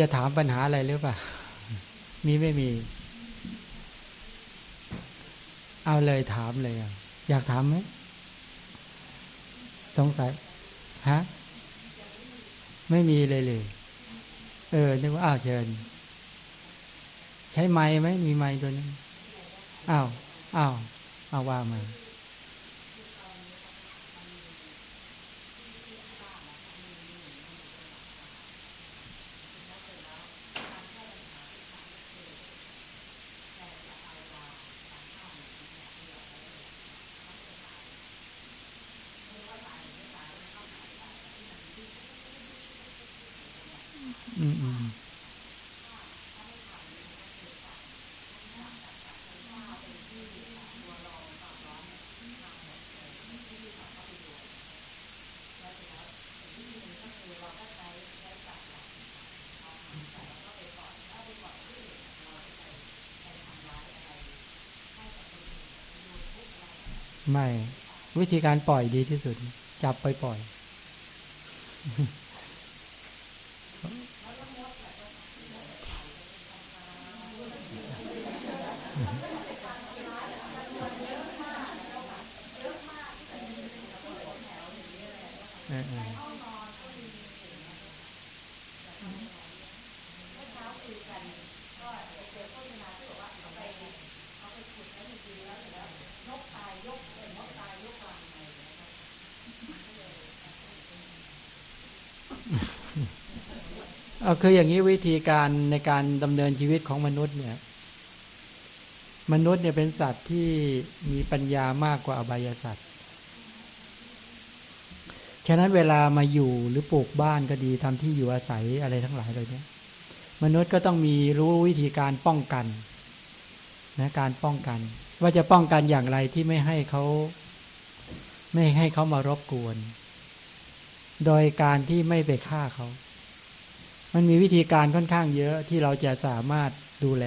จะถามปัญหาอะไรหรือเปล่า มีไม่มี เอาเลยถามเลยอะอยากถามไหม สงสัย ฮะ ไม่มีเลยเลย เออ นึกว่าอ้าวเชิญ ใช้ไม้ไหม มีไม้ตัวนี้ อ้าว อ้าว เอาว่ามาอืมอืมไม่ วิธีการปล่อยดีที่สุด จับไปปล่อยเอา คืออย่างนี้วิธีการในการดำเนินชีวิตของมนุษย์เนี่ยมนุษย์เนี่ยเป็นสัตว์ที่มีปัญญามากกว่าอบายสัตว์ฉะนั้นเวลามาอยู่หรือปลูกบ้านก็ดีทำที่อยู่อาศัยอะไรทั้งหลายเลยเนี่ยมนุษย์ก็ต้องมีรู้วิธีการป้องกันนะการป้องกัน ว่าจะป้องกันอย่างไรที่ไม่ให้เขาไม่ให้เขามารบกวน โดยการที่ไม่ไปฆ่าเขา มันมีวิธีการค่อนข้างเยอะที่เราจะสามารถดูแล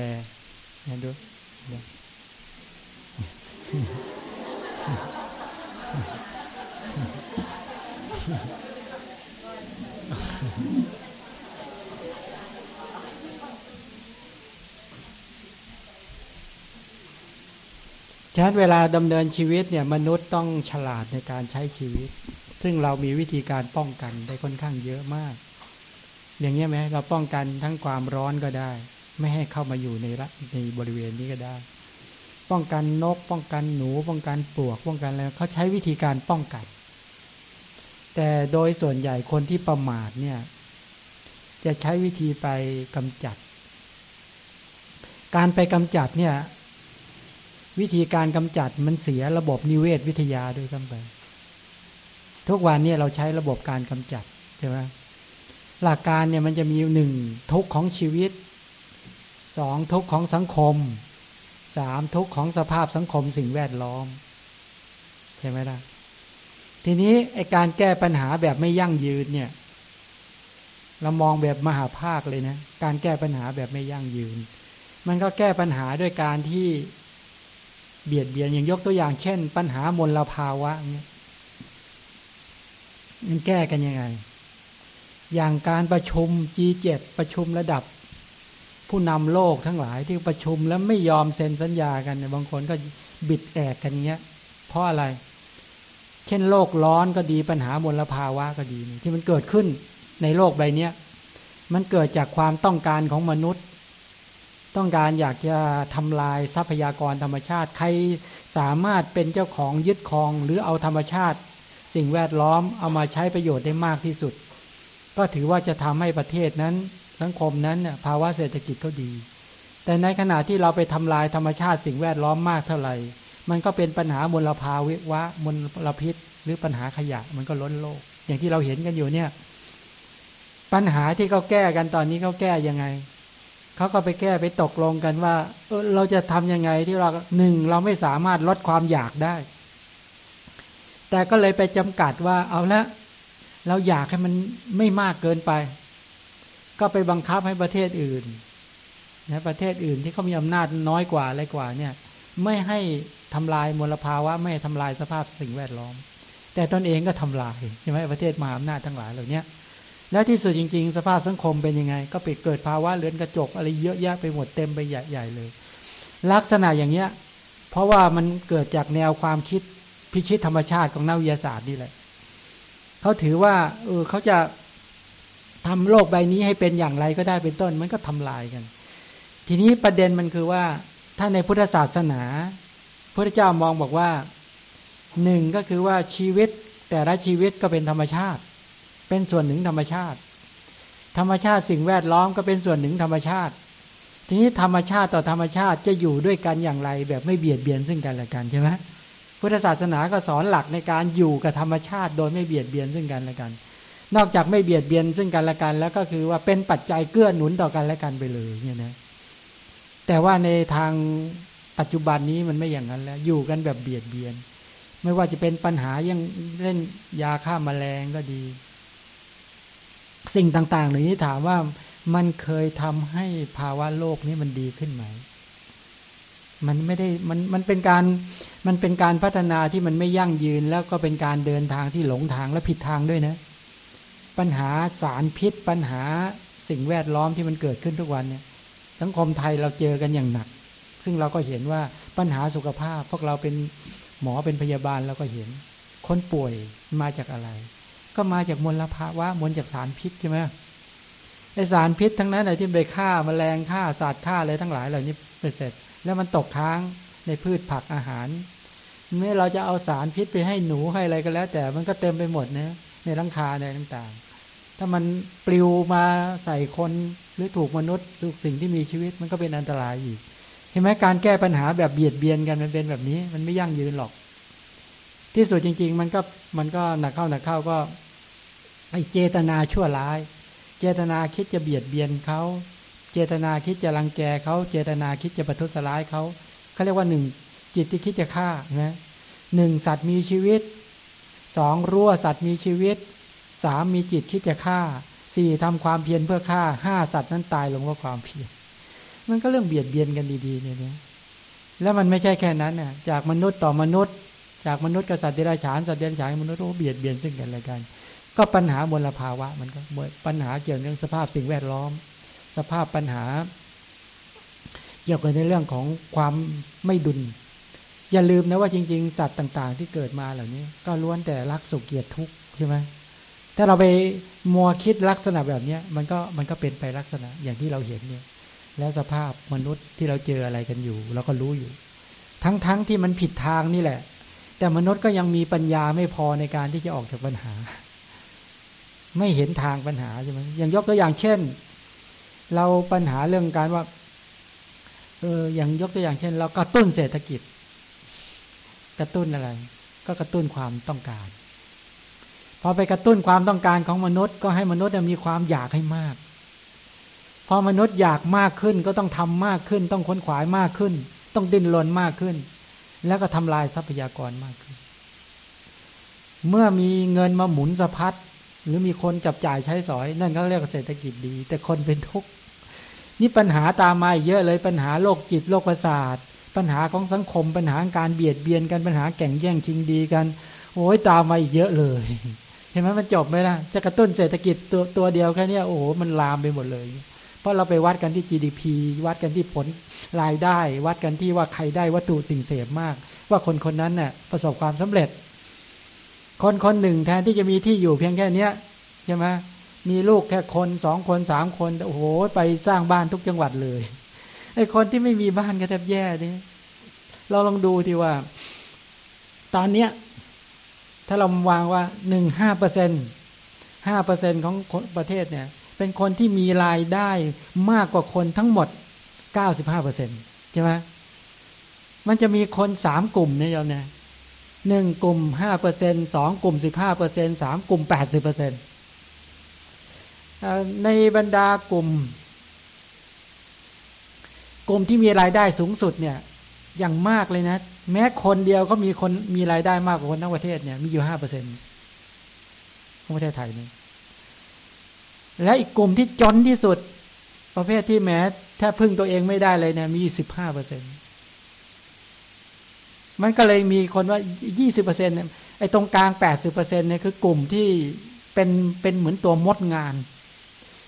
นะดูฉะนั้นเวลาดำเนินชีวิตเนี่ยมนุษย์ต้องฉลาดในการใช้ชีวิต ซึ่งเรามีวิธีการป้องกันได้ค่อนข้างเยอะมาก อย่างเงี้ยไหมเราป้องกันทั้งความร้อนก็ได้ ไม่ให้เข้ามาอยู่ในระในบริเวณนี้ก็ได้ ป้องกันนก ป้องกันหนู ป้องกันปลวก ป้องกันอะไรเขาใช้วิธีการป้องกัน แต่โดยส่วนใหญ่คนที่ประมาทเนี่ย จะใช้วิธีไปกำจัด การไปกำจัดเนี่ย วิธีการกำจัดมันเสียระบบนิเวศวิทยาด้วยซ้ำไปทุกวันนี่ยเราใช้ระบบการกำจัดใช่ไหม หลักการเนี่ยมันจะมีหนึ่งทุกของชีวิตสองทุกของสังคมสามทุกของสภาพสังคมสิ่งแวดล้อม ใช่ไหมล่ะ ทีนี้ไอการแก้ปัญหาแบบไม่ยั่งยืนเนี่ยเรามองแบบมหาภาคเลยนะ การแก้ปัญหาแบบไม่ยั่งยืน มันก็แก้ปัญหาด้วยการที่เบียดเบียนอย่างยกตัวอย่างเช่น ปัญหามลภาวะเนี่ยมันแก้กันยังไง อย่างการประชุม G7 ประชุมระดับ ผู้นำโลกทั้งหลายที่ประชุมแล้วไม่ยอมเซ็นสัญญากันบางคนก็บิดแอกกันเงี้ย เพราะอะไร เช่นโลกร้อนก็ดีปัญหามลภาวะก็ดี ที่มันเกิดขึ้นในโลกใบนี้มันเกิดจากความต้องการของมนุษย์ ต้องการอยากจะทำลายทรัพยากรธรรมชาติ ใครสามารถเป็นเจ้าของยึดครองหรือเอาธรรมชาติ สิ่งแวดล้อมเอามาใช้ประโยชน์ได้มากที่สุด ก็ถือว่าจะทำให้ประเทศนั้นสังคมนั้นภาวะเศรษฐกิจก็ดี แต่ในขณะที่เราไปทำลายธรรมชาติสิ่งแวดล้อมมากเท่าไหร่ มันก็เป็นปัญหามลภาวะมลพิษ หรือปัญหาขยะมันก็ล้นโลก อย่างที่เราเห็นกันอยู่เนี่ยปัญหาที่เขาแก้กันตอนนี้เขาแก้ยังไงเขาก็ไปแก้ไปตกลงกันว่าเออเราจะทํำยังไงที่เราหนึ่งเราไม่สามารถลดความอยากได้ แต่ก็เลยไปจำกัดว่าเอาละ เราอยากให้มันไม่มากเกินไป ก็ไปบังคับให้ประเทศอื่นนะประเทศอื่นที่เขามีอำนาจน้อยกว่าอะไรกว่าเนี่ย ไม่ให้ทำลายมลภาวะไม่ให้ทำลายสภาพสิ่งแวดล้อม แต่ตนเองก็ทำลายใช่ไหมประเทศมหาอำนาจทั้งหลายเหล่านี้และที่สุดจริง ๆ สภาพสังคมเป็นยังไง ก็ไปเกิดภาวะเลือนกระจกอะไรเยอะแยะไปหมดเต็มไปใหญ่ๆเลย ลักษณะอย่างเนี้ย เพราะว่ามันเกิดจากแนวความคิดพิชิตธรรมชาติของนักวิทยาศาสตร์นี่แหละ เขาถือว่าเออเขาจะทำโลกใบนี้ให้เป็นอย่างไรก็ได้เป็นต้น มันก็ทำลายกัน ทีนี้ประเด็นมันคือว่า ถ้าในพุทธศาสนาพระเจ้ามองบอกว่าหนึ่งก็คือว่าชีวิตแต่ละชีวิตก็เป็นธรรมชาติ เป็นส่วนหนึ่งธรรมชาติ ธรรมชาติสิ่งแวดล้อมก็เป็นส่วนหนึ่งธรรมชาติ ทีนี้ธรรมชาติต่อธรรมชาติจะอยู่ด้วยกันอย่างไร แบบไม่เบียดเบียนซึ่งกันและกันใช่ไหม พุทธศาสนาก็สอนหลักในการอยู่กับธรรมชาติ โดยไม่เบียดเบียนซึ่งกันและกัน นอกจากไม่เบียดเบียนซึ่งกันและกัน แล้วก็คือว่าเป็นปัจจัยเกื้อหนุนต่อกันและกันไปเลยเนี่ยนะแต่ว่าในทางปัจจุบันนี้มันไม่อย่างนั้นแล้ว อยู่กันแบบเบียดเบียน ไม่ว่าจะเป็นปัญหายังเล่นยาฆ่ามาแมลงก็ดี สิ่งต่างๆเหล่านี้ถามว่ามันเคยทำให้ภาวะโลกนี้มันดีขึ้นไหม มันไม่ได้มันมันเป็นการ มันเป็นการพัฒนาที่มันไม่ยั่งยืนแล้วก็เป็นการเดินทางที่หลงทางและผิดทางด้วยนะ ปัญหาสารพิษปัญหาสิ่งแวดล้อมที่มันเกิดขึ้นทุกวันเนี่ย สังคมไทยเราเจอกันอย่างหนัก ซึ่งเราก็เห็นว่าปัญหาสุขภาพ พวกเราเป็นหมอเป็นพยาบาลเราก็เห็น คนป่วยมาจากอะไร ก็มาจากมลภาวะมลจากสารพิษใช่ไหมไอสารพิษทั้งนั้นไอที่ไปฆ่ามาแมลงฆ่าสัตว์ฆ่าอะไรทั้งหลายเหล่านี้ไปเสร็จ แล้วมันตกค้างในพืชผักอาหาร เมื่อเราจะเอาสารพิษไปให้หนูให้อะไรก็แล้ว แต่มันก็เต็มไปหมดนะในรังคาในต่างๆ ถ้ามันปลิวมาใส่คนหรือถูกมนุษย์ถูกสิ่งที่มีชีวิตมันก็เป็นอันตรายอีกเห็นไหมการแก้ปัญหาแบบเบียดเบียนกันมันเป็นแบบนี้ มันไม่ยั่งยืนหรอก ที่สุดจริง ๆ มันก็มันก็หนักเข้าหนักเข้าก็ไอเจตนาชั่วร้าย เจตนาคิดจะเบียดเบียนเขาเจตนาคิดจะรังแกเขาเจตนาคิดจะประทุษร้ายเขาเขาเรียกว่าหนึ่ง จิตที่คิดจะฆ่านะหนึ่งสัตว์มีชีวิตสองรั่วสัตว์มีชีวิตสามมีจิตคิดจะฆ่าสี่ทำความเพียรเพื่อฆ่าห้าสัตว์นั้นตายลงเพราะความเพียรมันก็เรื่องเบียดเบียนกันดีๆเนี่ยนะแล้วมันไม่ใช่แค่นั้นน่ะจากมนุษย์ต่อมนุษย์ จากมนุษย์กับสัตว์เดรัจฉานสัตว์เดรัจฉานมนุษย์โอ้เบียดเบียนซึ่งกันและกัน ก็ปัญหามลภาวะ มันก็ปัญหาเกี่ยวกับเรื่องสภาพสิ่งแวดล้อม สภาพปัญหา เกี่ยวกับในเรื่องของความไม่ดุล อย่าลืมนะว่าจริง ๆ สัตว์ต่าง ๆ ที่เกิดมาเหล่านี้ ก็ล้วนแต่รักสุขเกียรติทุกข์ใช่ไหมถ้าเราไปมัวคิดลักษณะแบบเนี้ยมันก็มันก็เป็นไปลักษณะอย่างที่เราเห็นเนี่ย แล้วสภาพมนุษย์ที่เราเจออะไรกันอยู่เราก็รู้อยู่ ทั้งๆทที่มันผิดทางนี่แหละ แต่มนุษย์ก็ยังมีปัญญาไม่พอในการที่จะออกจากปัญหา ไม่เห็นทางปัญหาใช่ไหมอย่างยกตัวอย่างเช่น เราปัญหาเรื่องการว่าเอออย่างยกตัวอย่างเช่น เรากระตุ้นเศรษฐกิจ กระตุ้นอะไร ก็กระตุ้นความต้องการ พอไปกระตุ้นความต้องการของมนุษย์ ก็ให้มนุษย์มีความอยากให้มาก พอมนุษย์อยากมากขึ้นก็ต้องทำมากขึ้น ต้องค้นขวายมากขึ้น ต้องดิ้นรนมากขึ้น แล้วก็ทำลายทรัพยากรมากขึ้น เมื่อมีเงินมาหมุนสะพัดหรือมีคนจับจ่ายใช้สอย นั่นก็เรียกเศรษฐกิจดี แต่คนเป็นทุกข์นี่ปัญหาตามมาเยอะเลยปัญหาโรคจิตโรคประสาท ปัญหาของสังคมปัญหาการเบียดเบียนกันปัญหาแข่งแย่งชิงดีกัน โอ้ยตามมาอีกเยอะเลย เห็นไหมมันจบไหมล่ะ จะกระตุ้นเศรษฐกิจตัวตัวเดียวแค่นี้โอ้โหมันลามไปหมดเลย เพราะเราไปวัดกันที่ GDP วัดกันที่ผลรายได้ วัดกันที่ว่าใครได้วัตถุสิ่งเสพมาก ว่าคนคนนั้นน่ะประสบความสำเร็จ คนคนหนึ่งแทนที่จะมีที่อยู่เพียงแค่เนี้ยใช่ไหมมีลูกแค่คนสองคนสามคนโอ้โหไปสร้างบ้านทุกจังหวัดเลย ไอ้คนที่ไม่มีบ้านก็แทบแย่ดิเราลองดูทีว่า ตอนเนี้ย ถ้าเราวางว่าหนึ่งห้าเปอร์เซ็นห้าเปอร์เซ็นของประเทศเนี่ย เป็นคนที่มีรายได้มากกว่าคนทั้งหมดเก้าสิบห้าเปอร์เซ็นใช่ไหมมันจะมีคนสามกลุ่มเนี่ยเราเนี่ยหนึ่งกลุ่มห้าเปอร์เซ็นสองกลุ่มสิบห้าเปอร์เซ็นสามกลุ่มแปดสิบเปอร์เซ็นในบรรดากลุ่ม กลุ่มที่มีรายได้สูงสุดเนี่ยอย่างมากเลยนะ แม้คนเดียวก็มีคนมีรายได้มากกว่าคนทั้งประเทศเนี่ยมีอยู่ห้าเปอร์เซ็นต์ของประเทศไทยนี่และอีกกลุ่มที่จนที่สุด ประเภทที่แม้แทบพึ่งตัวเองไม่ได้เลยเนี่ยมีสิบห้าเปอร์เซ็นต์มันก็เลยมีคนว่ายี่สิบเปอร์เซ็นต์ไอ้ตรงกลางแปดสิบเปอร์เซ็นต์เนี่ยคือกลุ่มที่เป็นเป็นเหมือนตัวมดงาน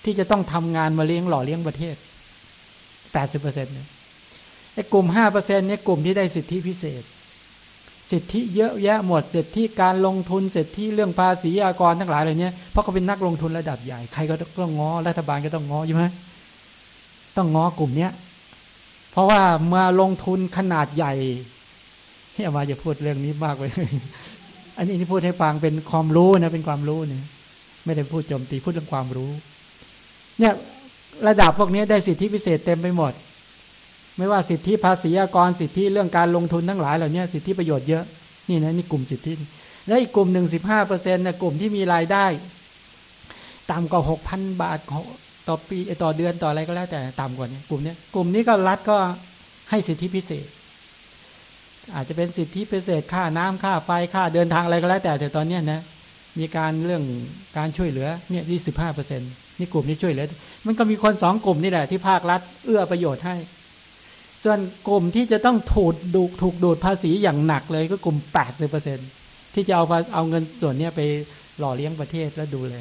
ที่จะต้องทำงานมาเลี้ยงหล่อเลี้ยงประเทศ แปดสิบเปอร์เซ็นต์เนี่ยไอ้กลุ่มห้าเปอร์เซ็นต์เนี่ยกลุ่มที่ได้สิทธิพิเศษ สิทธิเยอะแยะหมดสิทธิการลงทุนสิทธิเรื่องภาษีอากรทั้งหลายเหล่านี้เพราะเขาเป็นนักลงทุนระดับใหญ่ใครก็ต้องง้อรัฐบาลก็ต้องง้อใช่ไหมต้องง้อกลุ่มเนี้ยเพราะว่ามาลงทุนขนาดใหญ่ที่อามาจะพูดเรื่องนี้มากเลยอันนี้ที่พูดให้ฟังเป็นความรู้นะเป็นความรู้เนี่ยไม่ได้พูดโจมตีพูดเรื่องความรู้ เนี่ย ระดับพวกนี้ได้สิทธิพิเศษเต็มไปหมด ไม่ว่าสิทธิภาษีอากรสิทธิเรื่องการลงทุนทั้งหลายเหล่านี้สิทธิประโยชน์เยอะนี่นะนี่กลุ่มสิทธิและอีกกลุ่มหนึ่งสิบห้าเปอร์เซ็นต์นะกลุ่มที่มีรายได้ต่ำกว่าหกพันบาทต่อปีต่อเดือนต่ออะไรก็แล้วแต่ต่ำกว่านี้กลุ่มนี้กลุ่มนี้ก็รัฐก็ให้สิทธิพิเศษ อาจจะเป็นสิทธิพิเศษค่าน้ำค่าไฟค่าเดินทางอะไรก็แล้วแต่แต่ตอนนี้นะมีการเรื่องการช่วยเหลือเนี่ยยี่สิบห้าเปอร์เซ็นต์ นี่กลุ่มนี้ช่วยเหลือมันก็มีคนสองกลุ่มนี่แหละที่ภาครัฐ เอื้อประโยชน์ให้ ส่วนกลุ่มที่จะต้องถูกดูถูกดูดภาษีอย่างหนักเลยก็กลุ่มแปดสิบเปอร์เซ็นที่จะเอาเอาเงินส่วนนี้ไปหล่อเลี้ยงประเทศแล้วดูแล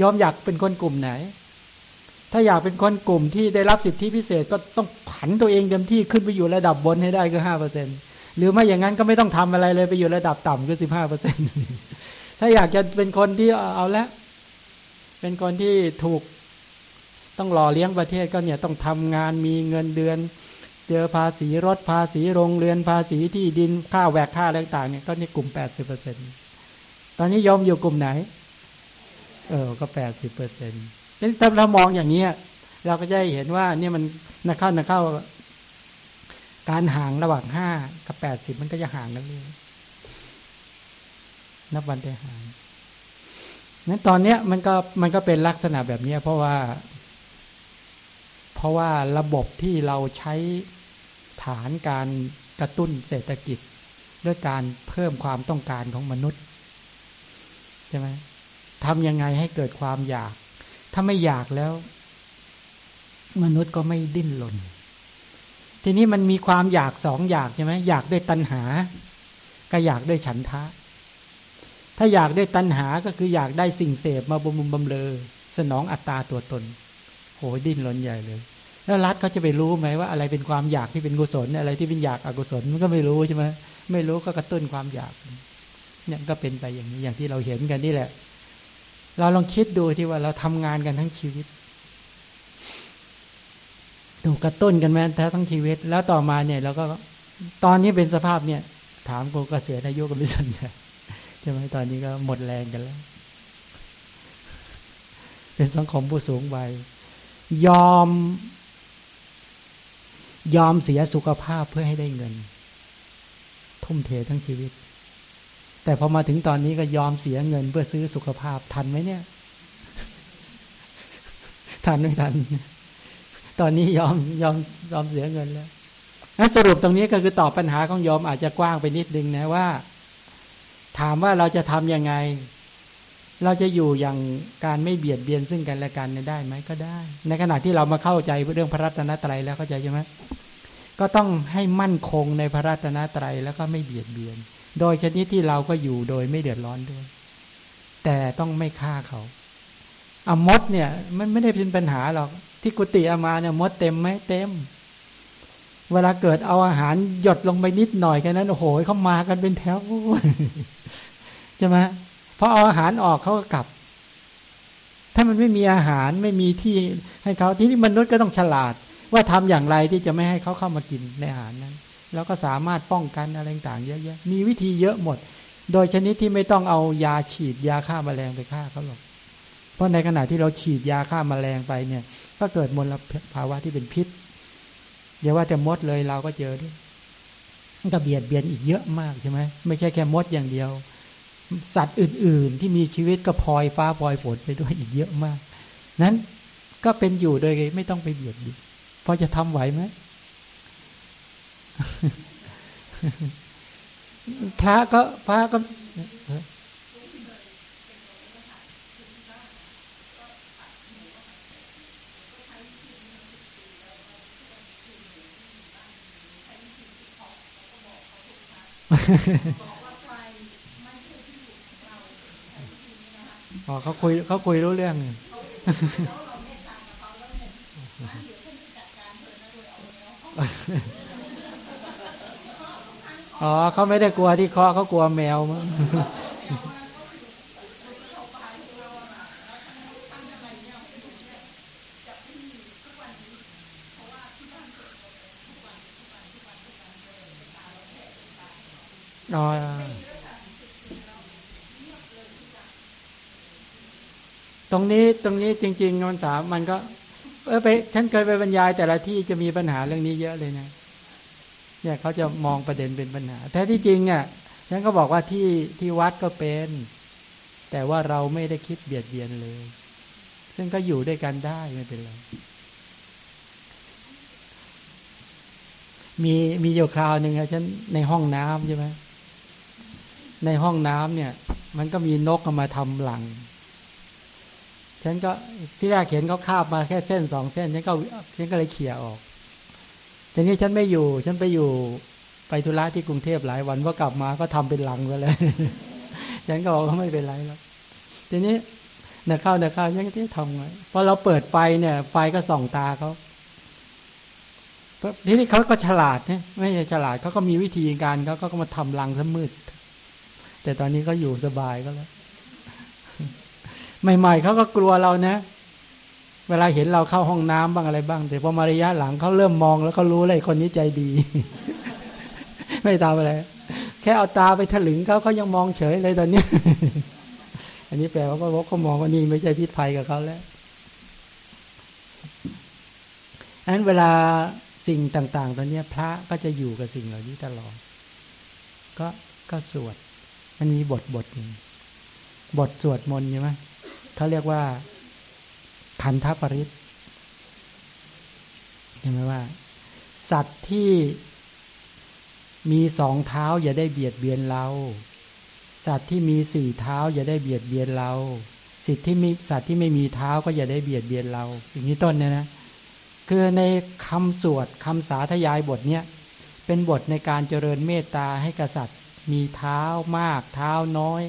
ยอมอยากเป็นคนกลุ่มไหน ถ้าอยากเป็นคนกลุ่มที่ได้รับสิทธิพิเศษก็ต้องผันตัวเองเต็มที่ขึ้นไปอยู่ระดับบนให้ได้ก็ห้าเปอร์เซ็นหรือไม่อย่างนั้นก็ไม่ต้องทำอะไรเลยไปอยู่ระดับต่ำก็สิบห้าเปอร์เซ็นถ้าอยากจะเป็นคนที่เอาละ เป็นคนที่ถูกต้องหล่อเลี้ยงประเทศก็เนี่ยต้องทำงานมีเงินเดือน เจอภาษีรถภาษีโรงเรือนภาษีที่ดินค่าแหวกค่าอะไรต่างเนี่ยก็นี่กลุ่มแปดสิบเปอร์เซ็นตอนนี้ยอมอยู่กลุ่มไหน เออก็แปดสิบเปอร์เซ็นต์ถ้าเรามองอย่างนี้เราก็จะเห็นว่าเนี่ยมันนักเข้านักเข้า การห่างระหว่างห้ากับแปดสิบมันก็จะห่างนั่นเองนับวันได้ห่าง นั้นตอนเนี้ยมันก็มันก็เป็นลักษณะแบบนี้เพราะว่า เพราะว่าระบบที่เราใช้ฐานการกระตุ้นเศรษฐกิจด้วยการเพิ่มความต้องการของมนุษย์ใช่ไหมทำยังไงให้เกิดความอยาก ถ้าไม่อยากแล้ว มนุษย์ก็ไม่ดิ้นรนทีนี้มันมีความอยากสองอยากใช่ไหมอยากได้ตัณหา ก็อยากได้ฉันทะ ถ้าอยากได้ตัณหาก็คืออยากได้สิ่งเสพมาบำรุงบำเลอสนองอัตตาตัวตน โหดิ้นรนใหญ่เลย แล้วรัฐเขาจะไปรู้ไหมว่าอะไรเป็นความอยากที่เป็นกุศลอะไรที่เป็นอยากอกุศลมันก็ไม่รู้ใช่ไหมไม่รู้ก็กระตุ้นความอยากเนี่ยก็เป็นไปอย่างนี้อย่างที่เราเห็นกันนี่แหละ เราลองคิดดูที่ว่าเราทำงานกันทั้งชีวิตถูกกระตุ้นกันแม้ทั้งชีวิต แล้วต่อมาเนี่ยเราก็ตอนนี้เป็นสภาพเนี่ย ถามกูเกษียณอายุกับมิสัญญา ช่ไหมตอนนี้ก็หมดแรงกันแล้ว เป็นสังคมผู้สูงวัยยอม ยอมเสียสุขภาพเพื่อให้ได้เงิน ทุ่มเททั้งชีวิต แต่พอมาถึงตอนนี้ก็ยอมเสียเงินเพื่อซื้อสุขภาพทันไหมเนี่ย ทันไม่ทัน ตอนนี้ยอมยอมยอมเสียเงินแล้วสรุปตรงนี้ก็คือตอบปัญหาของยอมอาจจะกว้างไปนิดนึงนะว่า ถามว่าเราจะทํำยังไง เราจะอยู่อย่างการไม่เบียดเบียนซึ่งกันและกันได้ไหมก็ได้ ในขณะที่เรามาเข้าใจเรื่องพระรัตนตรัยแล้วเข้าใจใช่ไหมก็ต้องให้มั่นคงในพระรัตนตรัยแล้วก็ไม่เบียดเบียน โดยชนิดที่เราก็อยู่โดยไม่เดือดร้อนด้วย แต่ต้องไม่ฆ่าเขาอมดเนี่ย มันไม่ได้เป็นปัญหาหรอก ที่กุฏิอามาเนี่ยมดเต็มไหมเต็ม เวลาเกิดเอาอาหารหยดลงไปนิดหน่อยแค่นั้นโอ้โหเขามากันเป็นแถว ใช่ไหมพอเอาอาหารออกเขาก็กลับ ถ้ามันไม่มีอาหารไม่มีที่ให้เขาที่นี่มนุษย์ก็ต้องฉลาด ว่าทำอย่างไรที่จะไม่ให้เขาเข้ามากินในอาหารนั้น แล้วก็สามารถป้องกันอะไรต่างๆเยอะแยะมีวิธีเยอะหมด โดยชนิดที่ไม่ต้องเอายาฉีดยาฆ่ามาแมลงไปฆ่าเขาหรอกเพราะในขณะที่เราฉีดยาฆ่ามาแมลงไปเนี่ย ก็เกิดมลภาวะที่เป็นพิษอย่าว่าแต่มดเลยเราก็เจอด้วยก็เบียดเบียนอีกเยอะมากใช่ไหมไม่ใช่แค่มดอย่างเดียว สัตว์อื่น ๆ ที่มีชีวิตก็พลอยฟ้าพลอยฝนไปด้วยอีกเยอะมาก นั้นก็เป็นอยู่โดยไม่ต้องไปเบียดเบียนพอจะทำไหวไหมพระก็พระก็ อ๋อเขาคุยเขาคุยรู้เรื่องอ๋อเขาไม่ได้กลัวที่คอเขากลัวแมวมั้งอ๋อตรงนี้ ตรงนี้จริงๆนนสามมันก็เออไปฉันเคยไปบรรยายแต่ละที่จะมีปัญหาเรื่องนี้เยอะเลยนะเนี่ยเขาจะมองประเด็นเป็นปัญหาแท้ที่จริงอะฉันก็บอกว่าที่ที่วัดก็เป็น แต่ว่าเราไม่ได้คิดเบียดเบียนเลย ซึ่งก็อยู่ด้วยกันได้ไม่เป็นไรมีมีอยู่คราวหนึ่งอะฉันในห้องน้ำใช่ไหมในห้องน้ำเนี่ย มันก็มีนกมาทำหลัง ฉันก็ที่แรกเห็นเขาคาบมาแค่เส้นสองเส้นฉันก็ฉันก็เลยเขี่ยออกทีนี้ฉันไม่อยู่ ฉันไปอยู่ไปธุระที่กรุงเทพหลายวันพอกลับมาก็ทำเป็นหลังไปเลยฉันก็บอกว่าไม่เป็นไรแล้วทีนี้เน่ยเข้าวเน่ยเข้าวยังที่ทำไงพอเราเปิดไฟเนี่ย ไฟก็ส่องตาเขาทีนี้เขาก็ฉลาดเนี่ยไม่ใช่ฉลาดเขาก็มีวิธีการเขาก็มาทำรังซะมืด แต่ตอนนี้ก็อยู่สบายก็แล้ว ใหม่ ๆเขาก็กลัวเรานะ เวลาเห็นเราเข้าห้องน้ำบ้างอะไรบ้าง แต่พอมาระยะหลังเขาเริ่มมองแล้วเขารู้เลยคนนี้ใจดี ไม่ตามอะไร แค่เอาตาไปถลึงเขาเขายังมองเฉยเลยตอนนี้ อันนี้แปลว่าเขาเขามองว่านี่ไม่ใช่พิษภัยกับเขาแล้วอันนั้นเวลาสิ่งต่าง ๆ ตอนนี้พระก็จะอยู่กับสิ่งเหล่านี้ตลอด ก็ก็สวด มันมีบทบทหนึ่งบทสวดมนต์ใช่ไหม เขาเรียกว่าขันธปริศเห็นไหมว่า สัตว์ที่มีสองเท้าอย่าได้เบียดเบียนเรา สัตว์ที่มีสี่เท้าอย่าได้เบียดเบียนเรา สิทธิ์ที่มีสัตว์ที่ไม่มีเท้าก็อย่าได้เบียดเบียนเรา อย่างนี้ต้นเนี่ยนะ คือในคำสวดคำสาธยายบทเนี้ยเป็นบทในการเจริญเมตตาให้กษัตริย์ มีเท้ามากเท้าน้อย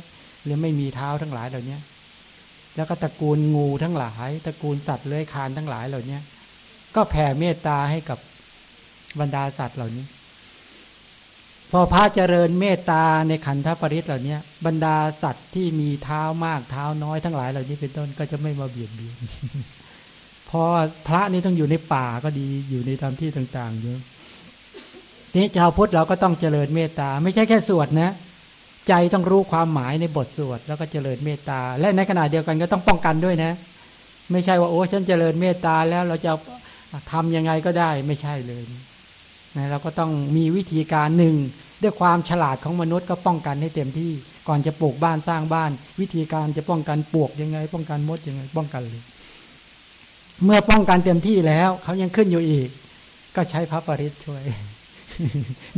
หรือไม่มีเท้าทั้งหลายเหล่านี้ แล้วก็ตระกูลงูทั้งหลาย ตระกูลสัตว์เลื้อยคานทั้งหลายเหล่านี้ก็แผ่เมตตาให้กับบรรดาสัตว์เหล่านี้ พอพระเจริญเมตตาในขันธปริศเหล่านี้บรรดาสัตว์ที่มีเท้ามากเท้าน้อยทั้งหลายเหล่านี้เป็นต้นก็จะไม่มาเบียดเบียนพอพระนี่ต้องอยู่ในป่าก็ดีอยู่ในตามที่ต่างๆเยอะนี้ชาวพุทธเราก็ต้องเจริญเมตตา ไม่ใช่แค่สวดนะ ใจต้องรู้ความหมายในบทสวดแล้วก็เจริญเมตตา และในขณะเดียวกันก็ต้องป้องกันด้วยนะ ไม่ใช่ว่าโอ้ฉันเจริญเมตตาแล้วเราจะทำยังไงก็ได้ไม่ใช่เลยนะเราก็ต้องมีวิธีการหนึ่งด้วยความฉลาดของมนุษย์ก็ป้องกันให้เต็มที่ก่อนจะปลูกบ้านสร้างบ้าน วิธีการจะป้องกันปลวกยังไง ป้องกันมดยังไง ป้องกันเลย เมื่อป้องกันเต็มที่แล้วเขายังขึ้นอยู่อีก ก็ใช้พระปริศช่วย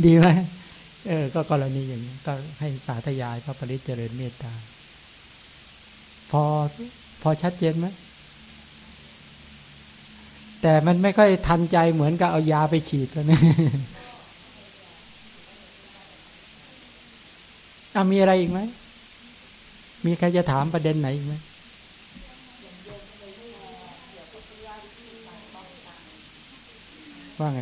ดีไหม เออ ก็กรณีอย่างนี้ก็ให้สาธยายพระปริเจริญเมตตา พอพอชัดเจนไหมแต่มันไม่ค่อยทันใจเหมือนกับเอายาไปฉีดแล้วนะอามีอะไรอีกไหม มีใครจะถามประเด็นไหนอีกไหมว่าไง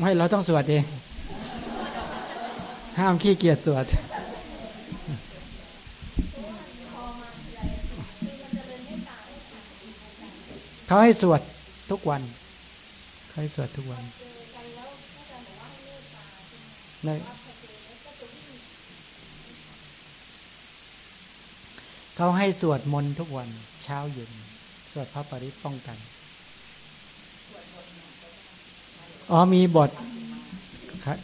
ไม่เราต้องสวดเอง ห้ามขี้เกียจสวดเขาให้สวดทุกวันเขาให้สวดทุกวันในเขาให้สวดมนต์ทุกวัน เช้าเย็น สวดพระปริศป้องกัน อ๋อมีบท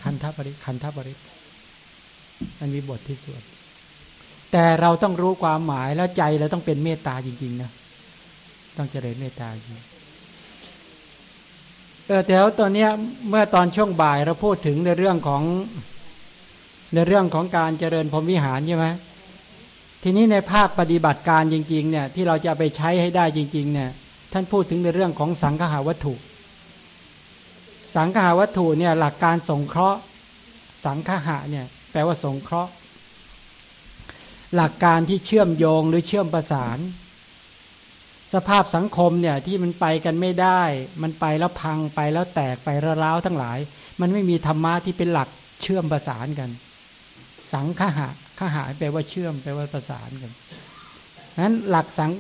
คันทัปริคันทัปริมันมีบทที่สวดแต่เราต้องรู้ความหมายแล้วใจเราต้องเป็นเมตตาจริง ๆ นะ ต้องเจริญเมตตาจริงเออแต่แล้วตอนนี้เมื่อตอนช่วงบ่ายเราพูดถึงในเรื่องของในเรื่องของการเจริญพรหมวิหารใช่ไหมททีนี้ในภาคปฏิบัติการจริง ๆ เนี่ย ที่เราจะไปใช้ให้ได้จริง ๆ เนี่ย ท่านพูดถึงในเรื่องของสังขาวัตถุ สังขาวัตถุเนี่ยหลักการสงเคราะห์ สังขาหะเนี่ยแปลว่าสงเคราะห์ หลักการที่เชื่อมโยงหรือเชื่อมประสาน สภาพสังคมเนี่ยที่มันไปกันไม่ได้ มันไปแล้วพังไปแล้วแตกไปร้าวทั้งหลาย มันไม่มีธรรมะที่เป็นหลักเชื่อมประสานกัน สังขาหะขหาแปลว่าเชื่อมแปลว่าประสานกันนั้นหลักสัง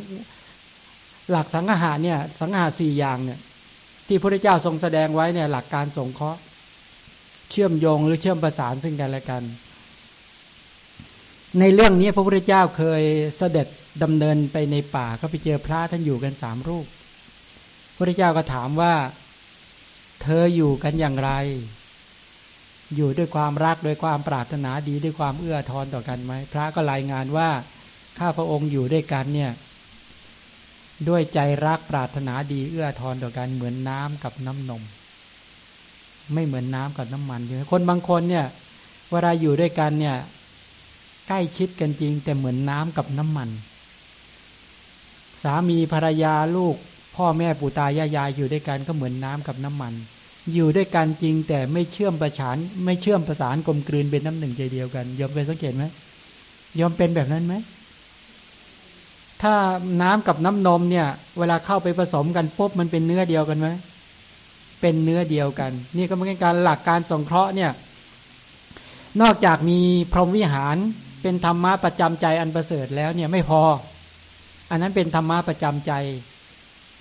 หลักสังหาเนี่ยสังหาสี่อย่างเนี่ย ที่พระเจ้าทรงแสดงไว้เนี่ยหลักการสงเคราะห์ เชื่อมโยงหรือเชื่อมประสานซึ่งกันและกัน ในเรื่องนี้พระพุทธเจ้าเคยเสด็จดำเนินไปในป่าก็ไปเจอพระท่านอยู่กันสามรูปพระพุทธเจ้าก็ถามว่า เธออยู่กันอย่างไร อยู่ด้วยความรักด้วยความปรารถนาดีด้วยความเอื้อทอนต่อกันไหมพระก็รายงานว่าข้าพระองค์อยู่ด้วยกันเนี่ย ด้วยใจรักปรารถนาดีเอื้อทอนต่อกันเหมือนน้ำกับน้ำนม ไม่เหมือนน้ำกับน้ำมันใช่คนบางคนเนี่ยเวลาอยู่ด้วยกันเนี่ย ใกล้ชิดกันจริง แต่เหมือนน้ำกับน้ำมัน สามีภรรยาลูก พ่อแม่ปู่ตายายายอยู่ด้วยกันก็เหมือนน้ำกับน้ำมัน อยู่ด้วยกันจริงแต่ไม่เชื่อมประสานไม่เชื่อมประสานกลมกลืนเป็นน้ำหนึ่งใจเดียวกันยอมเคยสังเกตไหมยอมเป็นแบบนั้นไหม ถ้าน้ำกับน้ำนมเนี่ย เวลาเข้าไปผสมกันปุ๊บมันเป็นเนื้อเดียวกันไหมเป็นเนื้อเดียวกัน นี่ก็เป็นการหลักการสงเคราะห์เนี่ย นอกจากมีพรหมวิหารเป็นธรรมะประจำใจอันประเสริฐแล้วเนี่ยไม่พอ อันนั้นเป็นธรรมะประจำใจ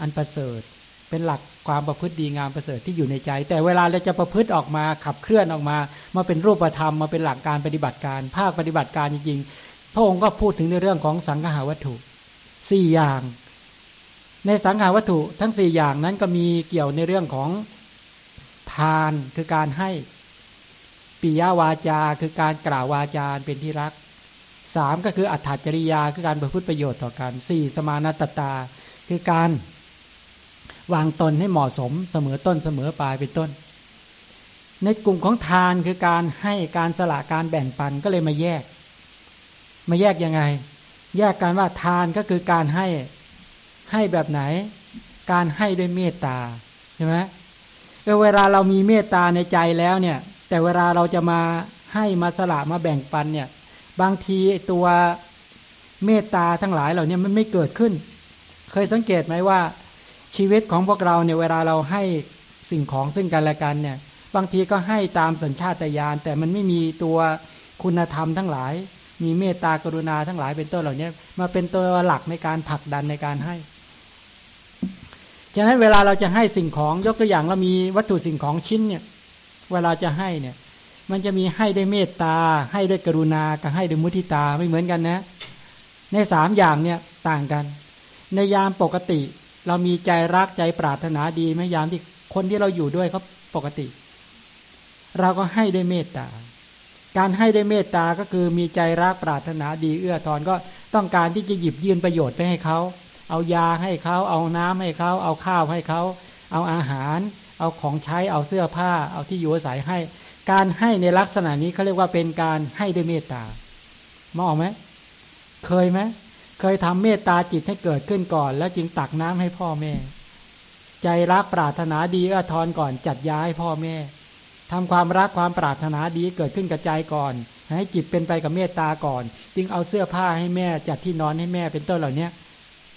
อันประเสริฐ เป็นหลักความประพฤติดีงามประเสริฐที่อยู่ในใจ แต่เวลาเราจะประพฤติออกมาขับเคลื่อนออกมา มาเป็นรูปธรรมมาเป็นหลักการปฏิบัติการ ภาคปฏิบัติการจริงๆพระองค์ก็พูดถึงในเรื่องของสังหาวัตถุ สี่อย่าง ในสังขารวัตถุทั้งสี่อย่างนั้นก็มีเกี่ยวในเรื่องของทานคือการให้ปิยวาจาคือการกล่าววาจาเป็นที่รักสามก็คืออัตถจริยาคือการประพฤติประโยชน์ต่อกันสี่สมานตตา คือการวางตนให้เหมาะสมเสมอต้นเสมอปลายเป็นต้น ในกลุ่มของทานคือการให้การสละการแบ่งปันก็เลยมาแยก มาแยกยังไง แยกกันว่าทานก็คือการให้ให้แบบไหน การให้ด้วยเมตตาใช่ไหมเวลาเรามีเมตตาในใจแล้วเนี่ย แต่เวลาเราจะมาให้มาสละมาแบ่งปันเนี่ย บางทีตัวเมตตาทั้งหลายเหล่านี้มันไม่เกิดขึ้น เคยสังเกตไหมว่า ชีวิตของพวกเราเนี่ยเวลาเราให้สิ่งของซึ่งกันและกันเนี่ย บางทีก็ให้ตามสัญชาตญาณแต่มันไม่มีตัวคุณธรรมทั้งหลาย มีเมตตากรุณาทั้งหลายเป็นต้นเหล่านี้มาเป็นตัวหลักในการผลักดันในการให้ ฉะนั้นเวลาเราจะให้สิ่งของยกตัวอย่างเรามีวัตถุสิ่งของชิ้นเนี่ย เวลาจะให้เนี่ย มันจะมีให้ได้เมตตา ให้ด้วยกรุณากับให้ด้วยมุทิตาไม่เหมือนกันนะ ในสามอย่างเนี่ยต่างกัน ในยามปกติ เรามีใจรักใจปรารถนาดีไหมยามที่คนที่เราอยู่ด้วยเขาปกติ เราก็ให้ได้เมตตา การให้ได้เมตตาก็คือมีใจรักปรารถนาดีเอื้อทอนก็ต้องการที่จะหยิบยื่นประโยชน์ไปให้เขาเอายาให้เขาเอาน้ำให้เขาเอาข้าวให้เขาเอาอาหาร เอาของใช้เอาเสื้อผ้า เอาที่อยู่อาศัยให้ การให้ในลักษณะนี้เขาเรียกว่าเป็นการให้ด้วยเมตตามองไหมเคยไหมเคยทำเมตตาจิตให้เกิดขึ้นก่อน แล้วจึงตักน้ำให้พ่อแม่ ใจรักปรารถนาดีเอื้อทอนก่อนจัดยาให้พ่อแม่ ทำความรักความปรารถนาดีเกิดขึ้นกับใจก่อน ให้จิตเป็นไปกับเมตตาก่อน จึงเอาเสื้อผ้าให้แม่จัดที่นอนให้แม่เป็นต้นเหล่านี้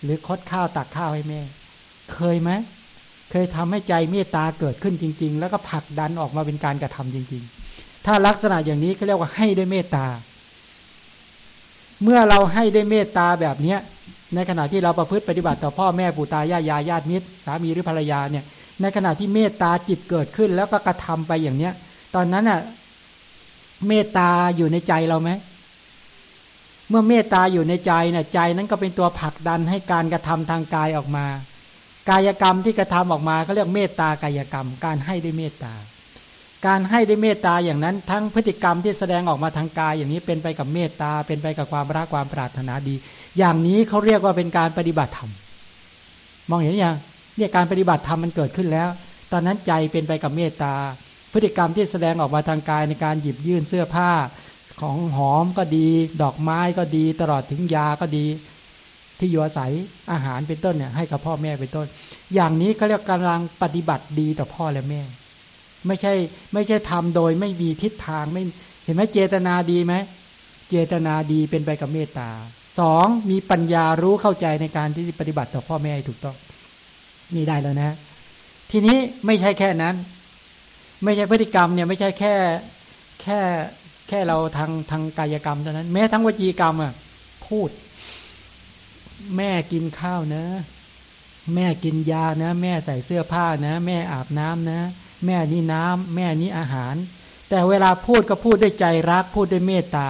หรือคดข้าวตักข้าวให้แม่ เคยไหมเคยทำให้ใจเมตตาเกิดขึ้นจริง ๆ แล้วก็ผลักดันออกมาเป็นการกระทำจริง ๆ ถ้าลักษณะอย่างนี้เขาเรียกว่าให้ด้วยเมตตา เมื่อเราให้ด้วยเมตตาแบบเนี้ยในขณะที่เราประพฤติปฏิบัติต่อพ่อแม่ปู่ตายายาญาติมิตร สามีหรือภรรยาเนี่ย ในขณะที่เมตตาจิตเกิดขึ้น แล้วก็กระทำไปอย่างเนี้ย ตอนนั้นอะเมตตาอยู่ในใจเราไหมเมื่อเมตตาอยู่ในใจเนี่ยใจนั้นก็เป็นตัวผลักดันให้การกระทำทางกายออกมา กายกรรมที่กระทำออกมาก็เรียกเมตตากายกรรม การให้ด้วยเมตตา การให้ด้วยเมตตาอย่างนั้น ทั้งพฤติกรรมที่แสดงออกมาทางกาย อย่างนี้เป็นไปกับเมตตาเป็นไปกับความรักความปรารถนาดี อย่างนี้เขาเรียกว่าเป็นการปฏิบัติธรรมมองเห็นยัง เนี่ยการปฏิบัติธรรมมันเกิดขึ้นแล้ว ตอนนั้นใจเป็นไปกับเมตตา พฤติกรรมที่แสดงออกมาทางกายในการหยิบยื่นเสื้อผ้า ของหอมก็ดี ดอกไม้ก็ดี ตลอดถึงยาก็ดี ที่อยู่อาศัยอาหารเป็นต้นเนี่ยให้กับพ่อแม่เป็นต้น อย่างนี้เขาเรียกกำลังปฏิบัติดีต่อพ่อและแม่ ไม่ใช่ไม่ใช่ทำโดยไม่มีทิศทางไม่เห็นไหมเจตนาดีไหมเจตนาดีเป็นไปกับเมตตาสองมีปัญญารู้เข้าใจในการที่ปฏิบัติต่อพ่อแม่ถูกต้อง นี่ได้แล้วนะ ทีนี้ไม่ใช่แค่นั้น ไม่ใช่พฤติกรรมเนี่ยไม่ใช่แค่แค่แค่เราทางทางกายกรรมเท่านั้น แม้ทั้งวจีกรรมอะพูด แม่กินข้าวนะ แม่กินยานะ แม่ใส่เสื้อผ้านะ แม่อาบน้ำนะ แม่นี่น้ำแม่นี่อาหาร แต่เวลาพูดก็พูดด้วยใจรักพูดด้วยเมตตา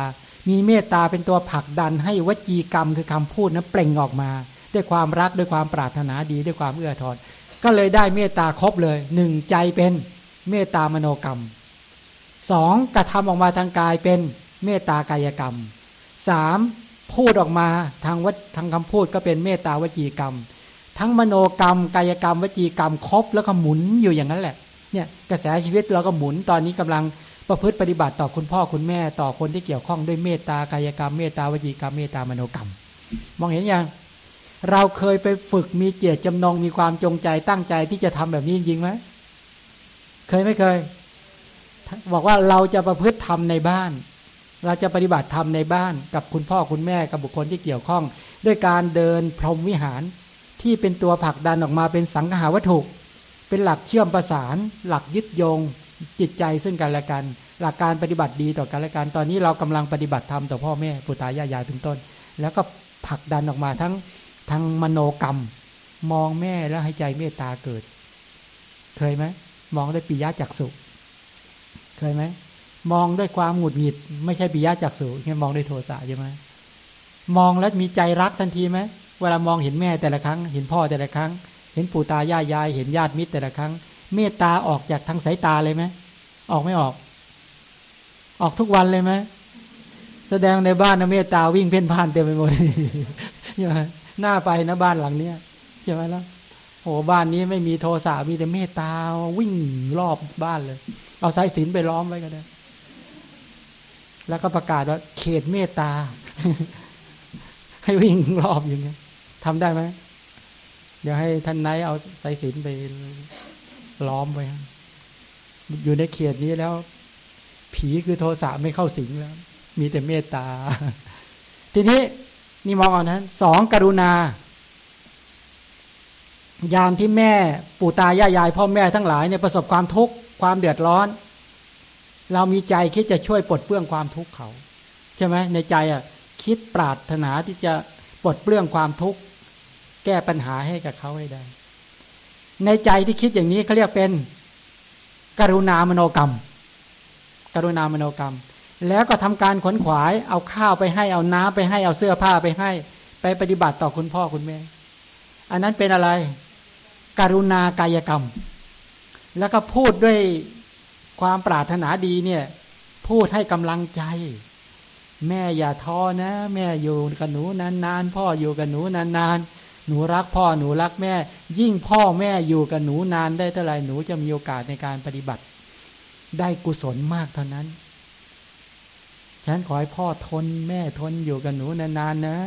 มีเมตตาเป็นตัวผลักดันให้วจีกรรมคือคำพูดนะั้นเปล่งออกมา ด้วยความรักด้วยความปรารถนาดีด้วยความเอื้อทอนก็เลยได้เมตตาครบเลยหนึ่งใจเป็นเมตตามโนกรรมสองกระทำออกมาทางกายเป็นเมตตากายกรรมสามพูดออกมาทางวัทางคำพูดก็เป็นเมตตาวจีกรรม ทั้งมโนกรรม กายกรรม วจีกรรมครบแล้วก็หมุนอยู่อย่างนั้นแหละเนี่ยกระแสชีวิตเราก็หมุนตอนนี้กำลังประพฤติปฏิบัติต่อคุณพ่อคุณแม่ต่อคนที่เกี่ยวข้องด้วยเมตตากายกรรม เมตตาวจีกรรมเมตตามโนกรรม มองเห็นยัง เราเคยไปฝึกมีเจตจำนงมีความจงใจตั้งใจที่จะทำแบบนี้จริงไหมเคยไม่เคย บอกว่าเราจะประพฤติธรรมในบ้าน เราจะปฏิบัติธรรมในบ้าน กับคุณพ่อคุณแม่กับบุคคลที่เกี่ยวข้อง ด้วยการเดินพรหมวิหารที่เป็นตัวผลักดันออกมาเป็นสังหาวัตถุเป็นหลักเชื่อมประสาน หลักยึดโยง จิตใจซึ่งกันและกัน หลักการปฏิบัติดีต่อกันและกันตอนนี้เรากำลังปฏิบัติธรรมต่อพ่อแม่ปุตายายายเป็นต้น แล้วก็ผลักดันออกมาทั้ง ทางมโนกรรม มองแม่แล้วให้ใจเมตตาเกิด เคยไหมมองด้วยปิยะจักสุเคยไหมมองด้วยความหงุดหงิด ไม่ใช่ปิยะจักสุแค่มองด้วยโทสะใช่ไหมมองแล้วมีใจรักทันทีไหมเวลามองเห็นแม่แต่ละครั้ง เห็นพ่อแต่ละครั้ง เห็นปู่ตายายยาย เห็นญาติมิตรแต่ละครั้ง เมตตาออกจากทางสายตาเลยไหมออกไม่ออก ออกทุกวันเลยไหมแสดงในบ้านนะเมตตาวิ่งเพ่นพ่านเต็มไปหมดใช่ไหม หน้าไปนะบ้านหลังเนี้ยใช่ไหมล่ะโอ้บ้านนี้ไม่มีโทสะมีแต่เมตตาวิ่งรอบบ้านเลย เอาสายสินไปล้อมไว้ก็ได้ แล้วก็ประกาศว่าเขตเมตตา ให้วิ่งรอบอย่างเงี้ยทำได้ไหมเดี๋ยวให้ท่านนายเอาสายสินไปล้อมไว้อยู่ในเขตนี้แล้ว ผีคือโทสะไม่เข้าสิงแล้ว มีแต่เมตตา ทีนี้ นี่มองเอานั้นสองกรุณา ยามที่แม่ปู่ตายายาย พ่อแม่ทั้งหลายเนี่ยประสบความทุกข์ความเดือดร้อน เรามีใจคิดจะช่วยปลดเปลื้องความทุกข์เขาใช่ไหมในใจอะคิดปรารถนาที่จะปลดเปลื้องความทุกข์แก้ปัญหาให้กับเขาให้ได้ ในใจที่คิดอย่างนี้เขาเรียกเป็น กรุณามโนกรรม กรุณามโนกรรม แล้วก็ทำการขนขวาย เอาข้าวไปให้เอาน้ำไปให้เอาเสื้อผ้าไปให้ ไปปฏิบัติต่อคุณพ่อคุณแม่ อันนั้นเป็นอะไรการุณากายกรรม แล้วก็พูดด้วยความปรารถนาดีเนี่ย พูดให้กำลังใจ แม่อย่าท้อนะ แม่อยู่กับหนูนานๆพ่ออยู่กับหนูนานๆหนูรักพ่อหนูรักแม่ ยิ่งพ่อแม่อยู่กับหนูนานได้เท่าไหร่หนูจะมีโอกาสในการปฏิบัติ ได้กุศลมากเท่านั้น ฉันขอให้พ่อทนแม่ทนอยู่กับหนูนานๆนะ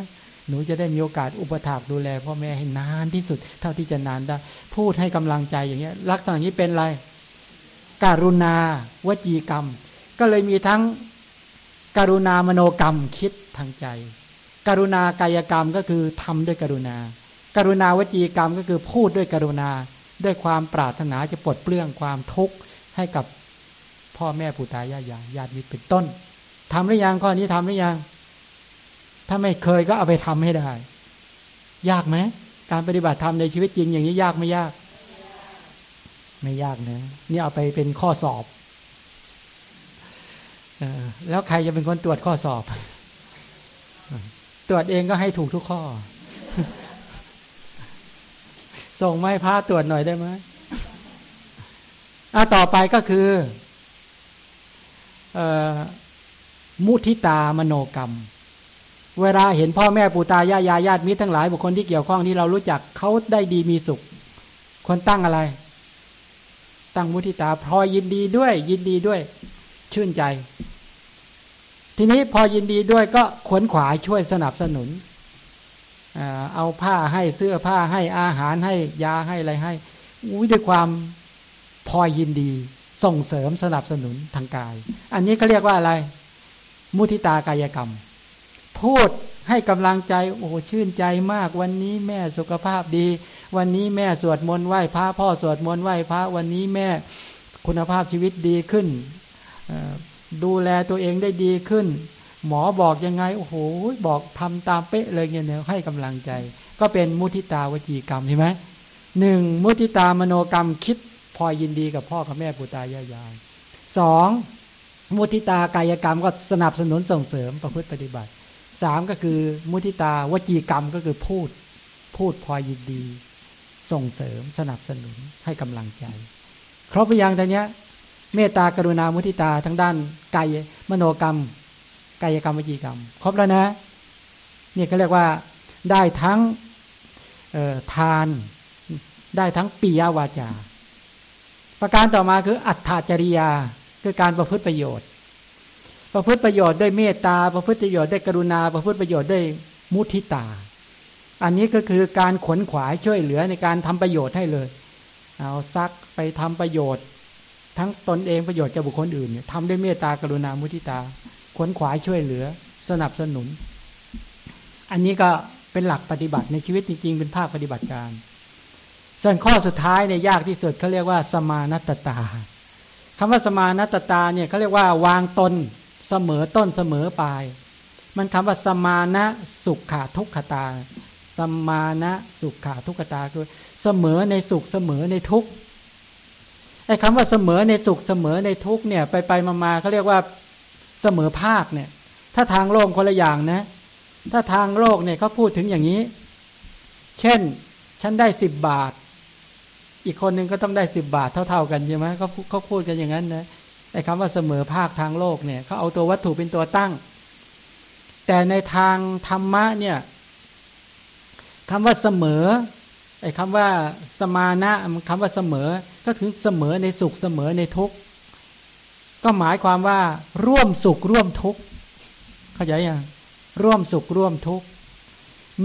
หนูจะได้มีโอกาสอุปถัมภ์ดูแลพ่อแม่ให้นานที่สุด เท่าที่จะนานได้ พูดให้กำลังใจอย่างเงี้ยลักษณะนี้เป็นอะไร การุณาวจีกรรม ก็เลยมีทั้งการุณามโนกรรมคิดทางใจ การุณากายกรรมก็คือทำด้วยกรุณา การุณาวจีกรรมก็คือพูดด้วยกรุณา ด้วยความปรารถนาจะปลดเปลื้องความทุกข์ให้กับพ่อแม่ปู่ตายายายญาติมิตรเป็นต้น ทำหรือยังข้อนี้ทำหรือยัง ถ้าไม่เคยก็เอาไปทำให้ได้ ยากไหมการปฏิบัติธรรมในชีวิตจริงอย่างนี้ยากไม่ยาก ไม่ยากนะนี่เอาไปเป็นข้อสอบอแล้วใครจะเป็นคนตรวจข้อสอบ ตรวจเองก็ให้ถูกทุกข้อ ส่งไม้พาตรวจหน่อยได้ไหมอะต่อไปก็คืออ มุทิตามโนกรรม เวลาเห็นพ่อแม่ปู่ตายายาญาติมิตรทั้งหลายบุคคลที่เกี่ยวข้องที่เรารู้จักเขาได้ดีมีสุข คนตั้งอะไร ตั้งมุทิตาพอยินดีด้วย ยินดีด้วย ชื่นใจ ทีนี้พอยินดีด้วยก็ขวนขวายช่วยสนับสนุนเอาผ้าให้เสื้อผ้าให้อาหารให้ยาให้อะไรให้อุ้ยด้วยความพอยินดี ส่งเสริมสนับสนุนทางกาย อันนี้ก็เรียกว่าอะไร มุทิตากายกรรม พูดให้กำลังใจโอ้ชื่นใจมากวันนี้แม่สุขภาพดี วันนี้แม่สวดมนต์ไหว้พระพ่อสวดมนต์ไหว้พระวันนี้แม่คุณภาพชีวิตดีขึ้น ดูแลตัวเองได้ดีขึ้น หมอบอกยังไง โอ้โห บอกทำตามเป๊ะเลยเนี่ยให้กำลังใจ ก็เป็นมุทิตาวจีกรรมใช่ไหมหนึ่งมุทิตามโนกรรมคิดพอยินดีกับพ่อกับแม่ปู่ตายายายสอง มุทิตากายกรรมก็สนับสนุนส่งเสริมประพฤติปฏิบัติสามก็คือมุทิตาวจีกรรมก็คือพูดพูดพอยินดี ส่งเสริมสนับสนุนให้กำลังใจ ครบไปยังตอนนี้เมตตากรุณามุทิตาทั้งด้านกายมโนกรรม กายกรรมวจีกรรม ครบแล้วนะนี่ก็เรียกว่าได้ทั้งทาน ได้ทั้งปียาวาจา ประการต่อมาคืออัตถจริยา คือการประพฤติประโยชน์ ประพฤติประโยชน์ด้วยเมตตา ประพฤติประโยชน์ด้วยกรุณา ประพฤติประโยชน์ด้วยมุทิตา อันนี้ก็คือการขนขวายช่วยเหลือในการทำประโยชน์ให้เลย เอาซักไปทำประโยชน์ ทั้งตนเองประโยชน์แก่บุคคลอื่นเนี่ยทำด้วยเมตตากรุณามุทิตา ขนขวายช่วยเหลือ สนับสนุน อันนี้ก็เป็นหลักปฏิบัติในชีวิตจริงๆ เป็นภาคปฏิบัติการ ส่วนข้อสุดท้ายเนี่ยยากที่สุดเขาเรียกว่า สมานัตตา คำว่าสมานัตตาเนี่ยเขาเรียกว่าวางตนเสมอต้นเสมอปลาย มันคำว่าสมานะสุขขาทุกขตา สมานะสุขขาทุกขตาคือเสมอในสุขเสมอในทุกไอ้คำว่าเสมอในสุขเสมอในทุกเนี่ยไปไปมาๆเขาเรียกว่าเสมอภาคเนี่ย ถ้าทางโลกคนละอย่างนะ ถ้าทางโลกเนี่ยเขาพูดถึงอย่างนี้ เช่น ฉันได้สิบบาท อีกคนหนึ่งก็ต้องได้สิบบาทเท่า ๆ กันใช่ไหมเขาเขาพูดกันอย่างนั้นนะไอ้คำว่าเสมอภาคทางโลกเนี่ยเขาเอาตัววัตถุเป็นตัวตั้ง แต่ในทางธรรมะเนี่ยคำว่าเสมอไอ้คำว่าสมานะคำว่าเสมอ ก็ถึงเสมอในสุขเสมอในทุกข์ก็หมายความว่าร่วมสุขร่วมทุกข์เข้าใจยังร่วมสุขร่วมทุกข์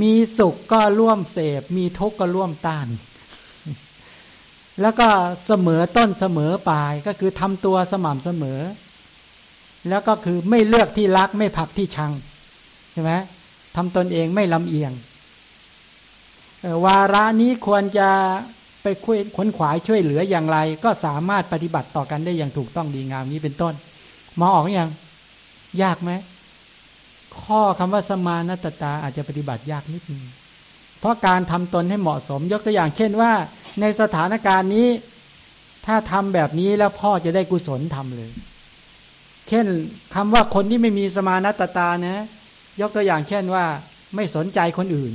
มีสุขก็ร่วมเสพ มีทุกข์ก็ร่วมต้าน แล้วก็เสมอต้นเสมอปลายก็คือทำตัวสม่ำเสมอ แล้วก็คือไม่เลือกที่รักไม่ผักที่ชังใช่ไหมทำตนเองไม่ลำเอียงวาระนี้ควรจะไปคุยขนขวายช่วยเหลืออย่างไร ก็สามารถปฏิบัติต่อกันได้อย่างถูกต้องดีงามนี้เป็นต้นมองออกอยังยากไหมข้อคำว่าสมานตตาอาจจะปฏิบัติยากนิดนึงเพราะการทำตนให้เหมาะสมยกตัวอย่างเช่นว่า ในสถานการณ์นี้ ถ้าทำแบบนี้แล้วพ่อจะได้กุศลทำเลย เช่นคำว่าคนที่ไม่มีสมานตตานะ ยกตัวอย่างเช่นว่า ไม่สนใจคนอื่น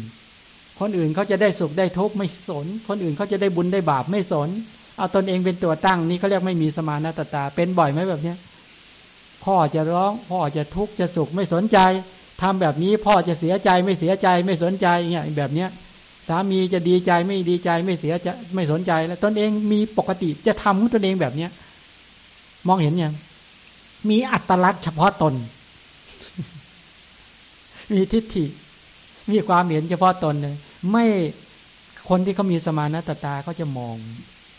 คนอื่นเขาจะได้สุขได้ทุกข์ไม่สน คนอื่นเขาจะได้บุญได้บาปไม่สน เอาตนเองเป็นตัวตั้งนี่เขาเรียกไม่มีสมานตตา เป็นบ่อยไหมแบบเนี้ยพ่อจะร้องพ่อจะทุกข์จะสุขไม่สนใจทำแบบนี้พ่อจะเสียใจไม่เสียใจไม่สนใจเงี้ยแบบเนี้ย สามีจะดีใจไม่ดีใจไม่เสียจะไม่สนใจแล้วตนเองมีปกติจะทำของตนเองแบบเนี้ยมองเห็นยังมีอัตลักษณ์เฉพาะตน มีทิฏฐิ มีความเห็นเฉพาะตนเลยไม่คนที่เขามีสมานัตตาเขาจะมอง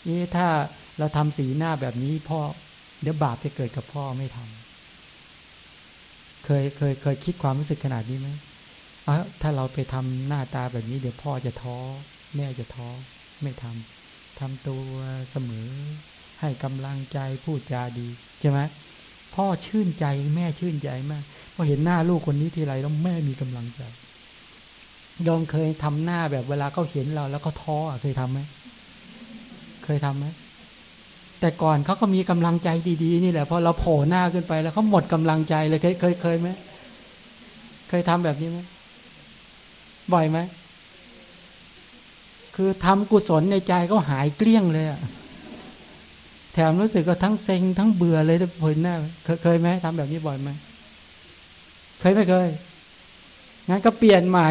นี่ถ้าเราทำสีหน้าแบบนี้พ่อ เดี๋ยวบาปจะเกิดกับพ่อไม่ทำเคยเคยเคยคิดความรู้สึกขนาดนี้ไหม ถ้าเราไปทำหน้าตาแบบนี้เดี๋ยวพ่อจะท้อ แม่จะท้อ ไม่ทำทำตัวเสมอ ให้กำลังใจพูดจาดีใช่ไหมพ่อชื่นใจแม่ชื่นใจมากพอเห็นหน้าลูกคนนี้ทีไรแล้วแม่มีกำลังใจยองเคยทำหน้าแบบเวลาเขาเห็นเรา แล้วก็ท้อเคยทํำไหมเคยทํำไหมแต่ก่อนเขาก็มีกำลังใจดีๆ นี่แหละพอเราโผล่หน้าขึ้นไปแล้วเขาหมดกำลังใจเลยเคยเคยเคยไหมเคยทำแบบนี้ไหม บ่อยไหม คือทำกุศลในใจก็หายเกลี้ยงเลยอะแถมรู้สึกก็ทั้งเซ็งทั้งเบื่อเลยทุกคนหน้าเคยเคยไหมทำแบบนี้บ่อยไหมเคยไม่เคย งั้นก็เปลี่ยนใหม่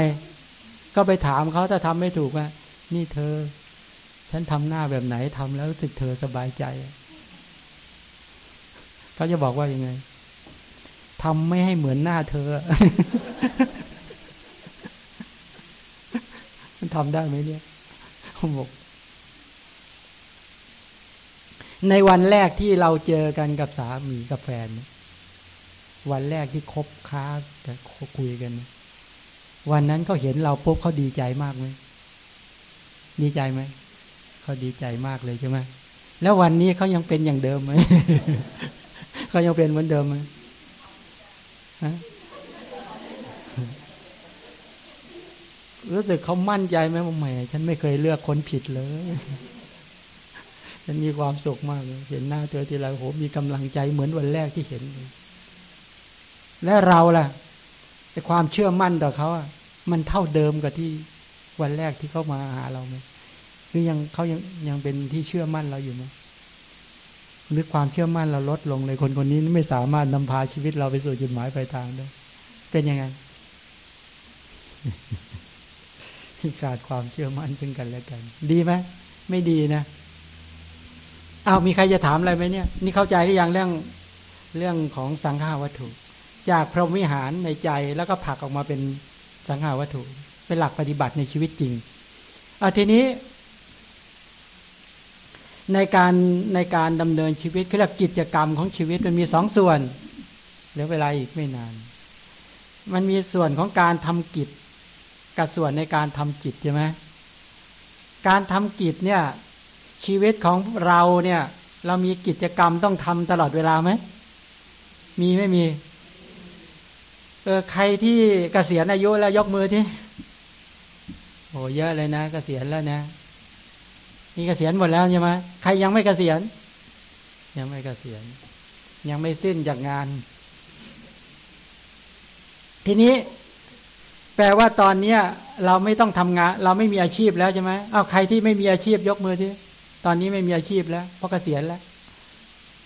ก็ไปถามเขาถ้าทำไม่ถูกว่า นี่เธอ ฉันทำหน้าแบบไหนทำแล้วรู้สึกเธอสบายใจ เขาจะบอกว่ายังไงทำไม่ให้เหมือนหน้าเธอ มัน ทำได้ไหมเนี่ยผมบอกในวันแรกที่เราเจอกันกับสามีกับแฟน วันแรกที่คบค้าแต่คุยกัน วันนั้นเขาเห็นเราปุ๊บเขาดีใจมากไหมดีใจไหมเขาดีใจมากเลยใช่ไหมแล้ววันนี้เขายังเป็นอย่างเดิมไหมเขายังเป็นเหมือนเดิมไหม รู้สึกเขามั่นใจไหมว่าแหมฉันไม่เคยเลือกคนผิดเลย ฉันมีความสุขมากเห็นหน้าเธอทีไรโหมีกำลังใจเหมือนวันแรกที่เห็นเลยและเราล่ะแต่ความเชื่อมั่นต่อเขาอะมันเท่าเดิมกับที่วันแรกที่เขามาหาเราไหมหรือยังเขายังยังเป็นที่เชื่อมั่นเราอยู่ไหมหรือความเชื่อมั่นเราลดลงเลยคนคนนี้ไม่สามารถนำพาชีวิตเราไปสู่จุดหมายปลายทางได้เป็นยังไง ขาดความเชื่อมั่นซึ่งกันและกัน ดีไหมไม่ดีนะอ้าวมีใครจะถามอะไรไหมเนี่ย นี่เข้าใจหรือยังเรื่องเรื่องของสังขาวัตถุ จากพรหมวิหารในใจแล้วก็ผักออกมาเป็นสังขาวัตถุ เป็นหลักปฏิบัติในชีวิตจริงเอาทีนี้ ในการในการดำเนินชีวิตคือกิจกรรมของชีวิตมันมีสองส่วนเหลือเวลาอีกไม่นาน มันมีส่วนของการทำกิจ กับส่วนในการทำจิตใช่ไหมการทำกิจเนี่ย ชีวิตของเราเนี่ย เรามีกิจกรรมต้องทำตลอดเวลาไหมมีไม่มีเออใครที่เกษียณอายุแล้วยกมือที่โอ้เยอะเลยนะเกษียณแล้วนะมีเกษียณหมดแล้วใช่ไหมใครยังไม่เกษียณ ยังไม่เกษียณ ยังไม่สิ้นจากงาน ทีนี้ แปลว่าตอนเนี้ยเราไม่ต้องทำงาน เราไม่มีอาชีพแล้วใช่ไหมเอาใครที่ไม่มีอาชีพยกมือที่ตอนนี้ไม่มีอาชีพแล้วเพราะเกษียณแล้ว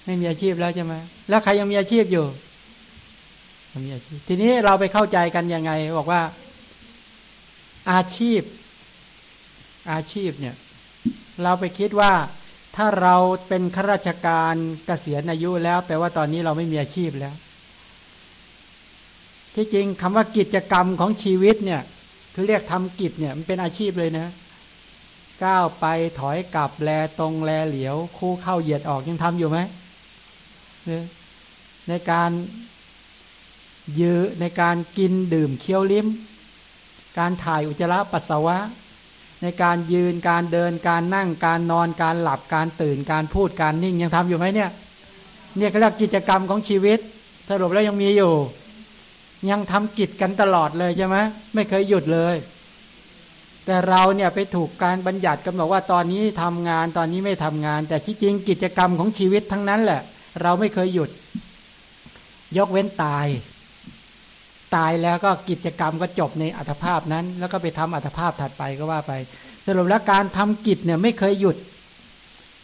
ไม่มีอาชีพแล้วใช่ไหมแล้วใครยังมีอาชีพอยู่มีอาชีพทีนี้เราไปเข้าใจกันยังไง บอกว่า อาชีพ อาชีพเนี่ย เราไปคิดว่าถ้าเราเป็นข้าราชการเกษียณอายุแล้ว แปลว่าตอนนี้เราไม่มีอาชีพแล้ว ที่จริงคำว่ากิจกรรมของชีวิตเนี่ยคือเรียกทำกิจเนี่ยมันเป็นอาชีพเลยนะก้าวไปถอยกลับแลตรงแลเหลียว คู่เข้าเหยียดออกยังทำอยู่ไหมในการยื้อในการกินดื่มเคี้ยวลิ้ม การถ่ายอุจจาระปัสสาวะ ในการยืนการเดินการนั่งการนอนการหลับการตื่นการพูดการนิ่งยังทำอยู่ไหมเนี่ยเนี่ยก็เรียกกิจกรรมของชีวิต สรุปแล้วยังมีอยู่ ยังทำกิจกันตลอดเลยใช่ไหมไม่เคยหยุดเลย แต่เราเนี่ยไปถูกการบัญญัติกำหนดว่าตอนนี้ทำงานตอนนี้ไม่ทำงาน แต่ที่จริงกิจกรรมของชีวิตทั้งนั้นแหละ เราไม่เคยหยุด ยกเว้นตาย ตายแล้วก็กิจกรรมก็จบในอัตภาพนั้น แล้วก็ไปทำอัตภาพถัดไปก็ว่าไป สรุปแล้วการทำกิจเนี่ยไม่เคยหยุด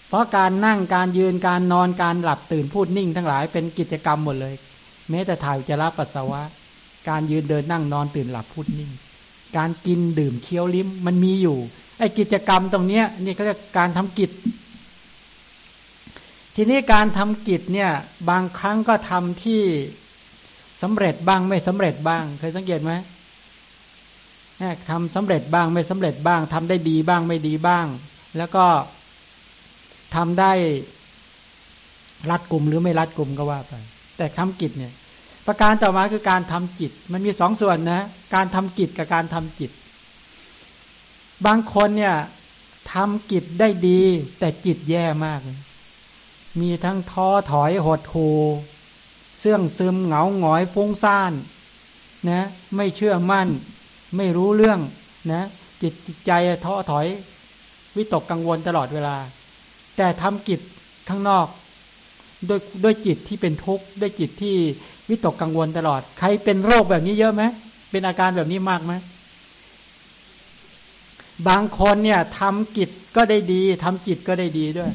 เพราะการนั่งการยืนการนอนการหลับตื่นพูดนิ่ง ทั้งหลายเป็นกิจกรรมหมดเลย แม้แต่ถ่ายจะรับปัสสาวะ การยืนเดินนั่งนอนตื่นหลับพูดนิ่ง การกินดื่มเคี้ยวลิ้มมันมีอยู่ไอ้กิจกรรมตรงเนี้ยนี่เขาเรียกการทำกิจ ทีนี้การทำกิจเนี่ยบางครั้งก็ทำที่สำเร็จบ้างไม่สำเร็จบ้าง เคยสังเกตไหมทำสำเร็จบ้างไม่สำเร็จบ้างทำได้ดีบ้างไม่ดีบ้าง แล้วก็ทำได้รัดกลุ่มหรือไม่รัดกลุ่มก็ว่าไป แต่ทำกิจเนี่ย ประการต่อมาคือการทำจิต มันมีสองส่วนนะ การทำกิจกับการทำจิต บางคนเนี่ยทำกิจได้ดี แต่จิตแย่มาก มีทั้งท้อถอยหดหูเสื่องซึมเหงาหงอยฟุ้งซ่านนะไม่เชื่อมั่น ไม่รู้เรื่องนะจิตจิตใจท้อถอย วิตกกังวลตลอดเวลา แต่ทำกิจข้างนอกด้วยด้วยจิตที่เป็นทุกข์ด้วยจิตที่วิตกกังวลตลอด ใครเป็นโรคแบบนี้เยอะไหมเป็นอาการแบบนี้มากไหมบางคนเนี่ยทำกิจก็ได้ดีทำจิตก็ได้ดีด้วย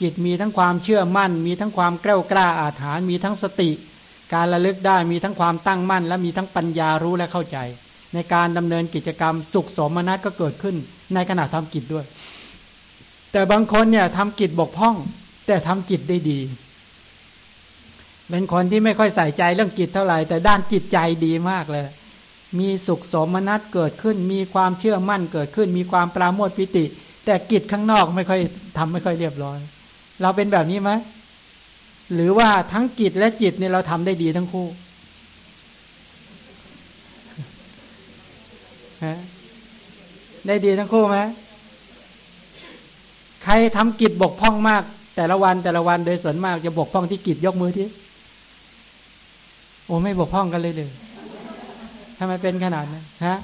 จิตมีทั้งความเชื่อมั่น มีทั้งความกล้ากล้าอาถรรพ์มีทั้งสติ การระลึกได้มีทั้งความตั้งมั่น และมีทั้งปัญญารู้และเข้าใจ ในการดำเนินกิจกรรมสุขสมนัตก็เกิดขึ้น ในขณะทำกิจด้วย แต่บางคนเนี่ยทำกิจบกพร่อง แต่ทำจิตได้ดี เป็นคนที่ไม่ค่อยใส่ใจเรื่องจิตเท่าไหร่ แต่ด้านจิตใจดีมากเลย มีสุขสมนัตเกิดขึ้น มีความเชื่อมั่นเกิดขึ้น มีความปราโมทปิติ แต่กิจข้างนอกไม่ค่อยทำไม่ค่อยเรียบร้อย เราเป็นแบบนี้ไหมหรือว่าทั้งกิจและจิตเนี่ยเราทำได้ดีทั้งคู่ฮะได้ดีทั้งคู่ไหมใครทำกิจบกพร่องมาก แต่ละวันแต่ละวันโดยส่วนมากจะบกพร่องที่กิจยกมือที่ โอ้ไม่บกพร่องกันเลยเลยทำไมเป็นขนาดนั้นฮะ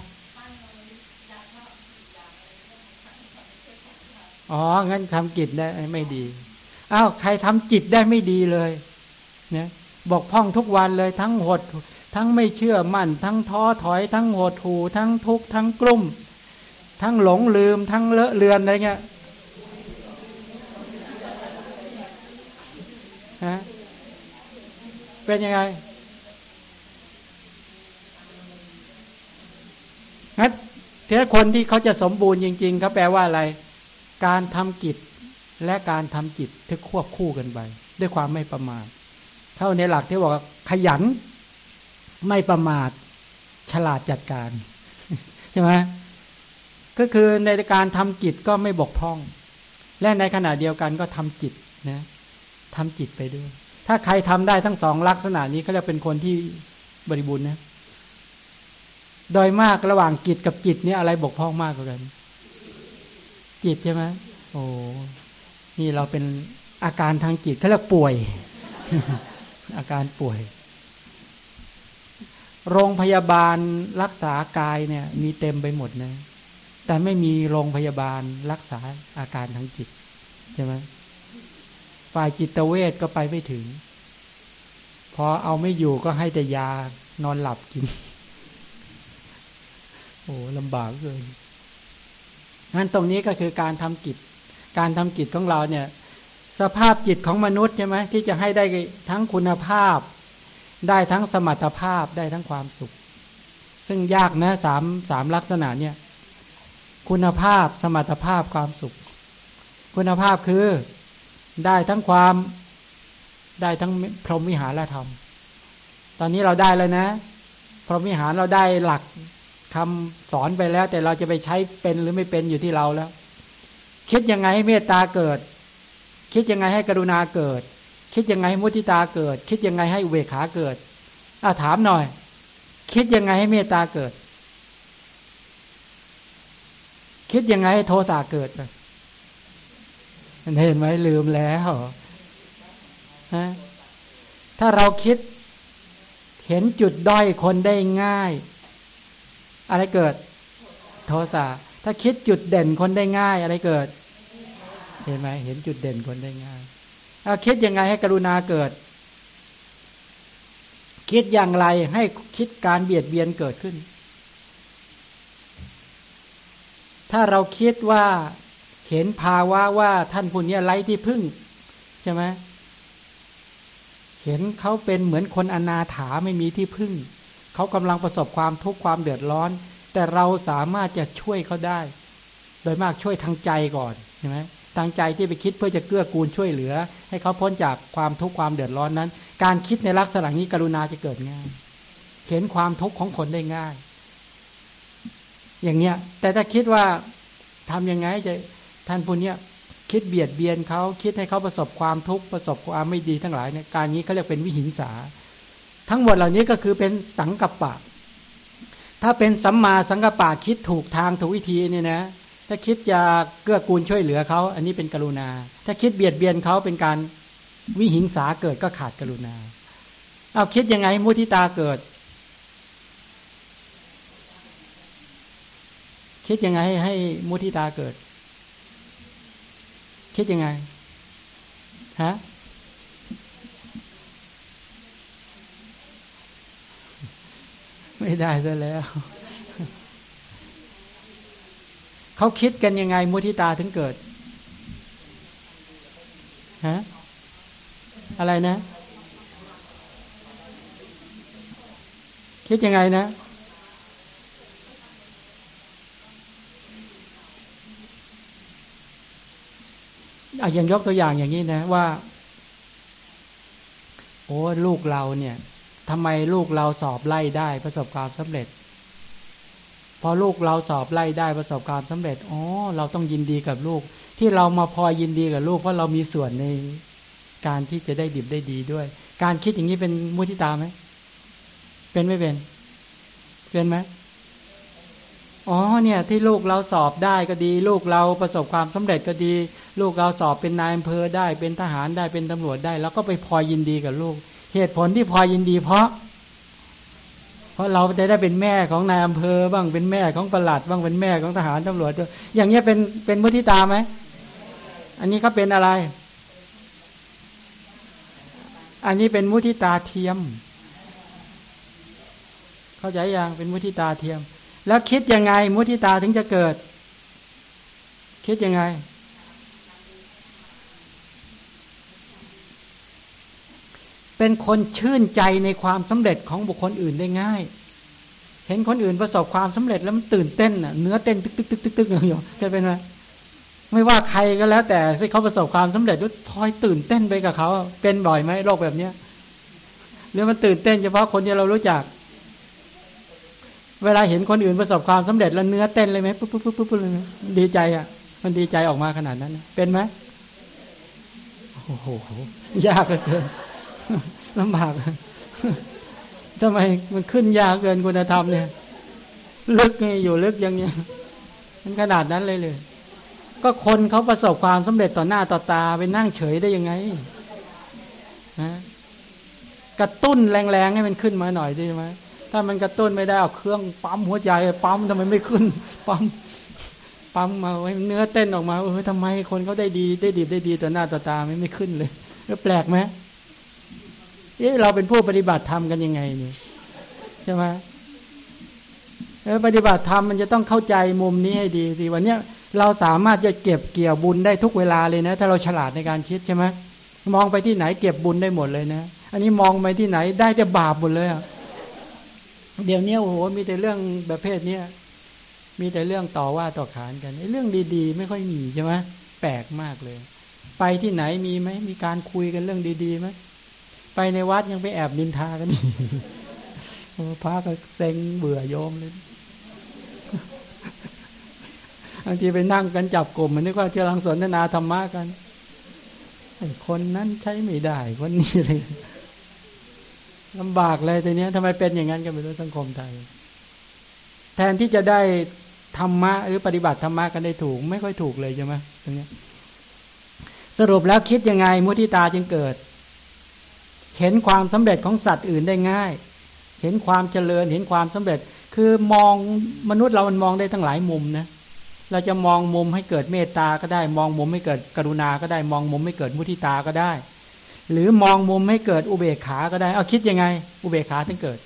อ๋องั้นทำกิจได้ไม่ดีอ้าวใครทำจิตได้ไม่ดีเลยเนี่ยบกพร่องทุกวันเลยทั้งหด ทั้งไม่เชื่อมั่น ทั้งท้อถอย ทั้งหดหูทั้งทุกข์ทั้งกลุ่ม ทั้งหลงลืม ทั้งเลอะเลือนอะไรเงี้ยฮะเป็นยังไง งั้นทีละคนที่เขาจะสมบูรณ์จริงๆเขาแปลว่าอะไร การทำกิจและการทำจิตที่ควบคู่กันไปด้วยความไม่ประมาทเท่าในหลักที่บอกขยันไม่ประมาทฉลาดจัดการใช่ไหมก็คือในการทำจิตก็ไม่บกพร่อง และในขณะเดียวกันก็ทำจิตนะทำจิตไปด้วย ถ้าใครทำได้ทั้งสองลักษณะนี้เขาจะเป็นคนที่บริบูรณ์นะ โดยมากระหว่างจิตกับจิตนี่อะไรบกพร่องมากกว่ากัน จิตใช่ไหมโอ้นี่เราเป็นอาการทางจิตเขาเรียกป่วย อาการป่วย โรงพยาบาลรักษากายเนี่ย มีเต็มไปหมดนะ แต่ไม่มีโรงพยาบาลรักษาอาการทางจิตใช่ไหมฝ่ายจิตเวชก็ไปไม่ถึง พอเอาไม่อยู่ก็ให้แต่ยานอนหลับกิน โอ้ลำบากเลยงั้นตรงนี้ก็คือการทำกิจ การทำกิจของเราเนี่ย สภาพจิตของมนุษย์ใช่ไหมที่จะให้ได้ทั้งคุณภาพ ได้ทั้งสมรรถภาพได้ทั้งความสุข ซึ่งยากนะสามสามลักษณะเนี่ย คุณภาพสมรรถภาพความสุข คุณภาพคือได้ทั้งความได้ทั้งพรหมวิหารธรรม ตอนนี้เราได้แล้วนะ พรหมวิหารเราได้หลัก คำสอนไปแล้ว แต่เราจะไปใช้เป็นหรือไม่เป็นอยู่ที่เราแล้ว คิดยังไงให้เมตตาเกิด คิดยังไงให้กรุณาเกิด คิดยังไงให้มุติตาเกิด คิดยังไงให้เวขาเกิดอาถามหน่อย คิดยังไงให้เมตตาเกิด คิดยังไงให้โทสะเกิดเห็นไหมลืมแล้วฮะถ้าเราคิดเห็นจุดด้อยคนได้ง่าย อะไรเกิด โทสะถ้าคิดจุดเด่นคนได้ง่าย อะไรเกิด เห็นไหมเห็นจุดเด่นคนได้ง่ายถ้าคิดยังไงให้กรุณาเกิด คิดอย่างไรให้คิดการเบียดเบียนเกิดขึ้น ถ้าเราคิดว่าเห็นภาวะว่าท่านผู้นี้ไร้ที่พึ่ง ใช่ไหมเห็นเขาเป็นเหมือนคนอนาถาไม่มีที่พึ่ง เขากำลังประสบความทุกข์ความเดือดร้อน แต่เราสามารถจะช่วยเขาได้ โดยมากช่วยทางใจก่อนใช่ไหมทางใจที่ไปคิดเพื่อจะเกื้อกูลช่วยเหลือ ให้เขาพ้นจากความทุกข์ความเดือดร้อนนั้น การคิดในลักษณะนี้กรุณาจะเกิดง่ายเห็นความทุกข์ของคนได้ง่าย อย่างเนี้ย แต่ถ้าคิดว่าทํำยังไงจะท่านผู้นี้คิดเบียดเบียนเขาคิดให้เขาประสบความทุกข์ประสบความไม่ดีทั้งหลายเนี่ยการนี้เขาเรียกเป็นวิหิงสา ทั้งหมดเหล่านี้ก็คือเป็นสังกัปปะ ถ้าเป็นสัมมาสังกัปปะคิดถูกทางถูกวิธีนี่นะ ถ้าคิดจะเกื้อกูลช่วยเหลือเขา อันนี้เป็นกรุณา ถ้าคิดเบียดเบียนเขาเป็นการวิหิงสาเกิดก็ขาดกรุณา เอาคิดยังไงมุทิตาเกิด คิดยังไงให้มุทิตาเกิด คิดยังไงฮะ ไม่ได้ซะแล้วเขาคิดกันยังไง มุทิตาถึงเกิดฮะอะไรนะ คิดยังไงนะอาอย่างยกตัวอย่างอย่างนี้นะว่า โอ้ลูกเราเนี่ย ทำไมลูกเราสอบไล่ได้ประสบความสำเร็จ พอลูกเราสอบไล่ได้ประสบความสำเร็จอ๋อเราต้องยินดีกับลูก ที่เรามาพอยินดีกับลูกเพราะเรามีส่วนในการที่จะได้ดิบได้ดีด้วย การคิดอย่างนี้เป็นมุทิตาไหมเป็นไม่เป็น เป็นไหมอ๋อเนี่ยที่ลูกเราสอบได้ก็ดี ลูกเราประสบความสำเร็จก็ดี ลูกเราสอบเป็นนายอำเภอได้เป็นทหารได้เป็นตำรวจได้ แล้วก็ไปพอยินดีกับลูก เหตุผลที่พอยินดีเพราะ เพราะเราจะได้เป็นแม่ของนายอำเภอบ้างเป็นแม่ของประหลัดบ้างเป็นแม่ของทหารตำรวจด้วยอย่างเงี้ยเป็นเป็นมุทิตาไหมอันนี้เขาเป็นอะไร อันนี้เป็นมุทิตาเทียม เข้าใจยังเป็นมุทิตาเทียม แล้วคิดยังไงมุทิตาถึงจะเกิด คิดยังไง เป็นคนชื่นใจในความสำเร็จของบุคคลอื่นได้ง่าย เห็นคนอื่นประสบความสำเร็จแล้วมันตื่นเต้นอะเนื้อเต้นตึกตึกตึกตึกตึกอย่างเงี้ยจะเป็นไหมไม่ว่าใครก็แล้ว แต่ที่เขาประสบความสำเร็จด้วยพลอยตื่นเต้นไปกับเขาเป็นบ่อยไหมโรคแบบเนี้ยหรือมันตื่นเต้นเฉพาะคนที่เรารู้จัก เวลาเห็นคนอื่นประสบความสำเร็จแล้วเนื้อเต้นเลยไหมปุ๊บปุ๊บปุ๊บปุ๊บเลยดีใจอะ มันดีใจออกมาขนาดนั้น เป็นไหมโอ้โหยากเกิน ลำบากทำไมมันขึ้นยากเกินคุณธรรมเนี่ยลึกไงอยู่ลึกยังเนี้ยมันขนาดนั้นเลยเลย ก็คนเขาประสบความสำเร็จต่อหน้าต่อตาไปนั่งเฉยได้ยังไงนะกระตุ้นแรงๆให้มันขึ้นมาหน่อยได้ไหมถ้ามันกระตุ้นไม่ได้เอาเครื่องปั๊มหัวใจปั๊มทำไมไม่ขึ้นปั๊มปั๊มมาไว้เนื้อเต้นออกมาเออทำไมคนเขาได้ดีได้ดีได้ดีต่อหน้าต่อตาไม่ไม่ขึ้นเลยแปลกไหม เอ๊ะเราเป็นผู้ปฏิบัติธรรมกันยังไงเนี่ยใช่ไหมปฏิบัติธรรมมันจะต้องเข้าใจมุมนี้ให้ดีสิวันนี้เราสามารถจะเก็บเกี่ยวบุญได้ทุกเวลาเลยนะ ถ้าเราฉลาดในการคิดใช่ไหมมองไปที่ไหนเก็บบุญได้หมดเลยนะ อันนี้มองไปที่ไหนได้แต่บาปหมดเลยอะเดี๋ยวนี้โอ้โหมีแต่เรื่องแบบเพศเนี้ยมีแต่เรื่องต่อว่าต่อขานกันเรื่องดีๆ ไม่ค่อยมีใช่ไหมแปลกมากเลย ไปที่ไหนมีไหมมีการคุยกันเรื่องดีๆไหม ไปในวัดยังไปแอบนินทากันพระก็เซ็งเบื่อโยมเลยบางทีไปนั่งกันจับกลุ่มมันนึกว่าเจริญสนทนาธรรมะกันคนนั้นใช้ไม่ได้คนนี้เลยลำบากเลยทีนี้ทำไมเป็นอย่างนั้นกันไม่รู้สังคมไทย แทนที่จะได้ธรรมะหรือปฏิบัติธรรมะกันได้ถูก ไม่ค่อยถูกเลยใช่ไหมตรงนี้สรุปแล้วคิดยังไงมุทิตาจึงเกิด เห็นความสำเร็จของสัตว์อื่นได้ง่าย เห็นความเจริญ เห็นความสำเร็จ คือมองมนุษย์เรามันมองได้ทั้งหลายมุมนะ เราจะมองมุมให้เกิดเมตตาก็ได้ มองมุมให้เกิดกรุณาก็ได้ มองมุมให้เกิดมุทิตาก็ได้ หรือมองมุมให้เกิดอุเบกขา ก็ได้ เอาคิดยังไง อุเบกขาถึงเกิด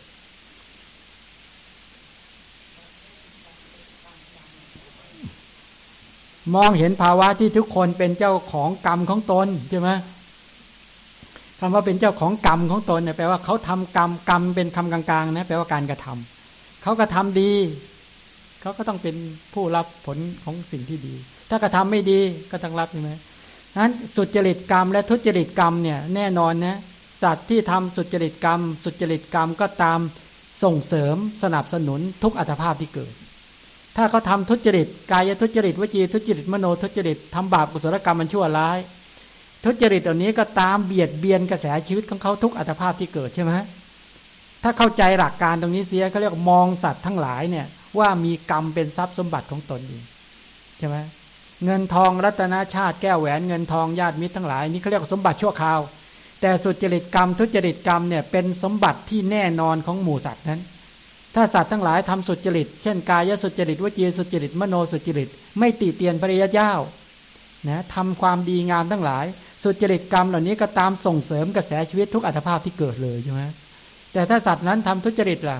มองเห็นภาวะที่ทุกคนเป็นเจ้าของกรรมของตนใช่ไหม คำว่าเป็นเจ้าของกรรมของตนเนี่ยแปลว่าเขาทำกรรมกรรมเป็นคำกลางๆนะแปลว่าการกระทำเขากระทาดี เขาก็ต้องเป็นผู้รับผลของสิ่งที่ดี ถ้ากระทาไม่ดีก็ต้องรับใช่ไหมนั้นสุจริตกรรม และทุจริตกรรมเนี่ยแน่นอนนะสัตว์ที่ทำสุจริตกรรม สุจริตกรรมก็ตามส่งเสริมสนับสนุนทุกอัตภาพที่เกิด ถ้าเขาทาทุจริต กายทุจริตวจีทุจริตมโนทุจริตทำบาปกุศลกรรมมันชั่วร้าย ทุจริตเหล่านี้ก็ตามเบียดเบียนกระแสชีวิตของเขาทุกอัตภาพที่เกิดใช่ไหมถ้าเข้าใจหลักการตรงนี้เสียเขาเรียกมองสัตว์ทั้งหลายเนี่ยว่ามีกรรมเป็นทรัพย์สมบัติของตนเองใช่ไหมเงินทองรัตนาชาติแก้วแหวนเงินทองญาติมิตรทั้งหลายนี่เขาเรียกสมบัติชั่วคราว แต่สุจริตกรรม ทุจริตกรรมเนี่ยเป็นสมบัติที่แน่นอนของหมู่สัตว์นั้น ถ้าสัตว์ทั้งหลายทำสุจริต เช่นกายสุจริตวจีสุจริตมโนสุจริต ไม่ตีเตียนปริยเจ้านะทำความดีงามทั้งหลาย สุจริตกรรมเหล่านี้ก็ตามส่งเสริมกระแสชีวิตทุกอัตภาพที่เกิดเลยใช่ไหมแต่ถ้าสัตว์นั้นทำทุจริตล่ะ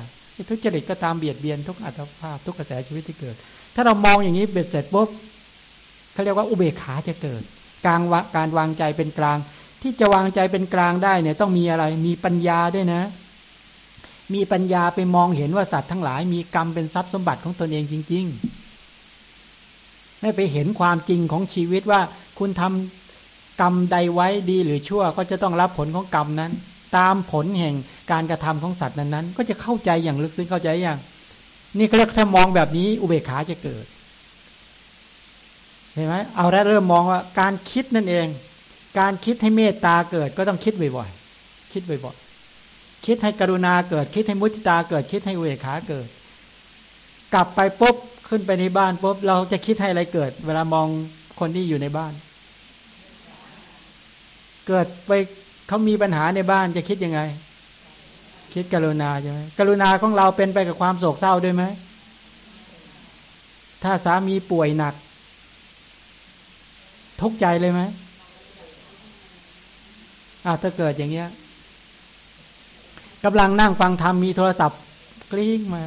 ทุจริตก็ตามเบียดเบียนทุกอัตภาพทุกกระแสชีวิตที่เกิด ถ้าเรามองอย่างนี้เบ็ดเสร็จปุ๊บเขาเรียกว่าอุเบกขาจะเกิดกลางการวางใจเป็นกลาง ที่จะวางใจเป็นกลางได้เนี่ยต้องมีอะไรมีปัญญาด้วยนะ มีปัญญาไปมองเห็นว่าสัตว์ทั้งหลาย มีกรรมเป็นทรัพย์สมบัติของตนเองจริง ๆ ไม่ไปเห็นความจริงของชีวิตว่าคุณทำ กรรมใดไว้ดีหรือชั่ว ก็จะต้องรับผลของกรรมนั้น ตามผลแห่งการกระทำของสัตว์นั้นๆ ก็จะเข้าใจอย่างลึกซึ้งเข้าใจอย่าง นี่เขาเรียกถ้ามองแบบนี้อุเบกขาจะเกิดเห็นไหมเอาแล้วเริ่มมองว่าการคิดนั่นเอง การคิดให้เมตตาเกิดก็ต้องคิดบ่อยๆคิดบ่อยๆคิดให้กรุณาเกิด คิดให้มุติตาเกิด คิดให้อุเบกขาเกิด กลับไปปุ๊บขึ้นไปในบ้านปุ๊บเราจะคิดให้อะไรเกิด เวลามองคนที่อยู่ในบ้าน เกิดไปเขามีปัญหาในบ้านจะคิดยังไง คิดกรุณาใช่ไหมกรุณาของเราเป็นไปกับความโศกเศร้าด้วยไหมถ้าสามีป่วยหนัก ทุกใจเลยไหมอาถ้าเกิดอย่างเงี้ยกำลังนั่งฟังธรรมมีโทรศัพท์กลิ้งมา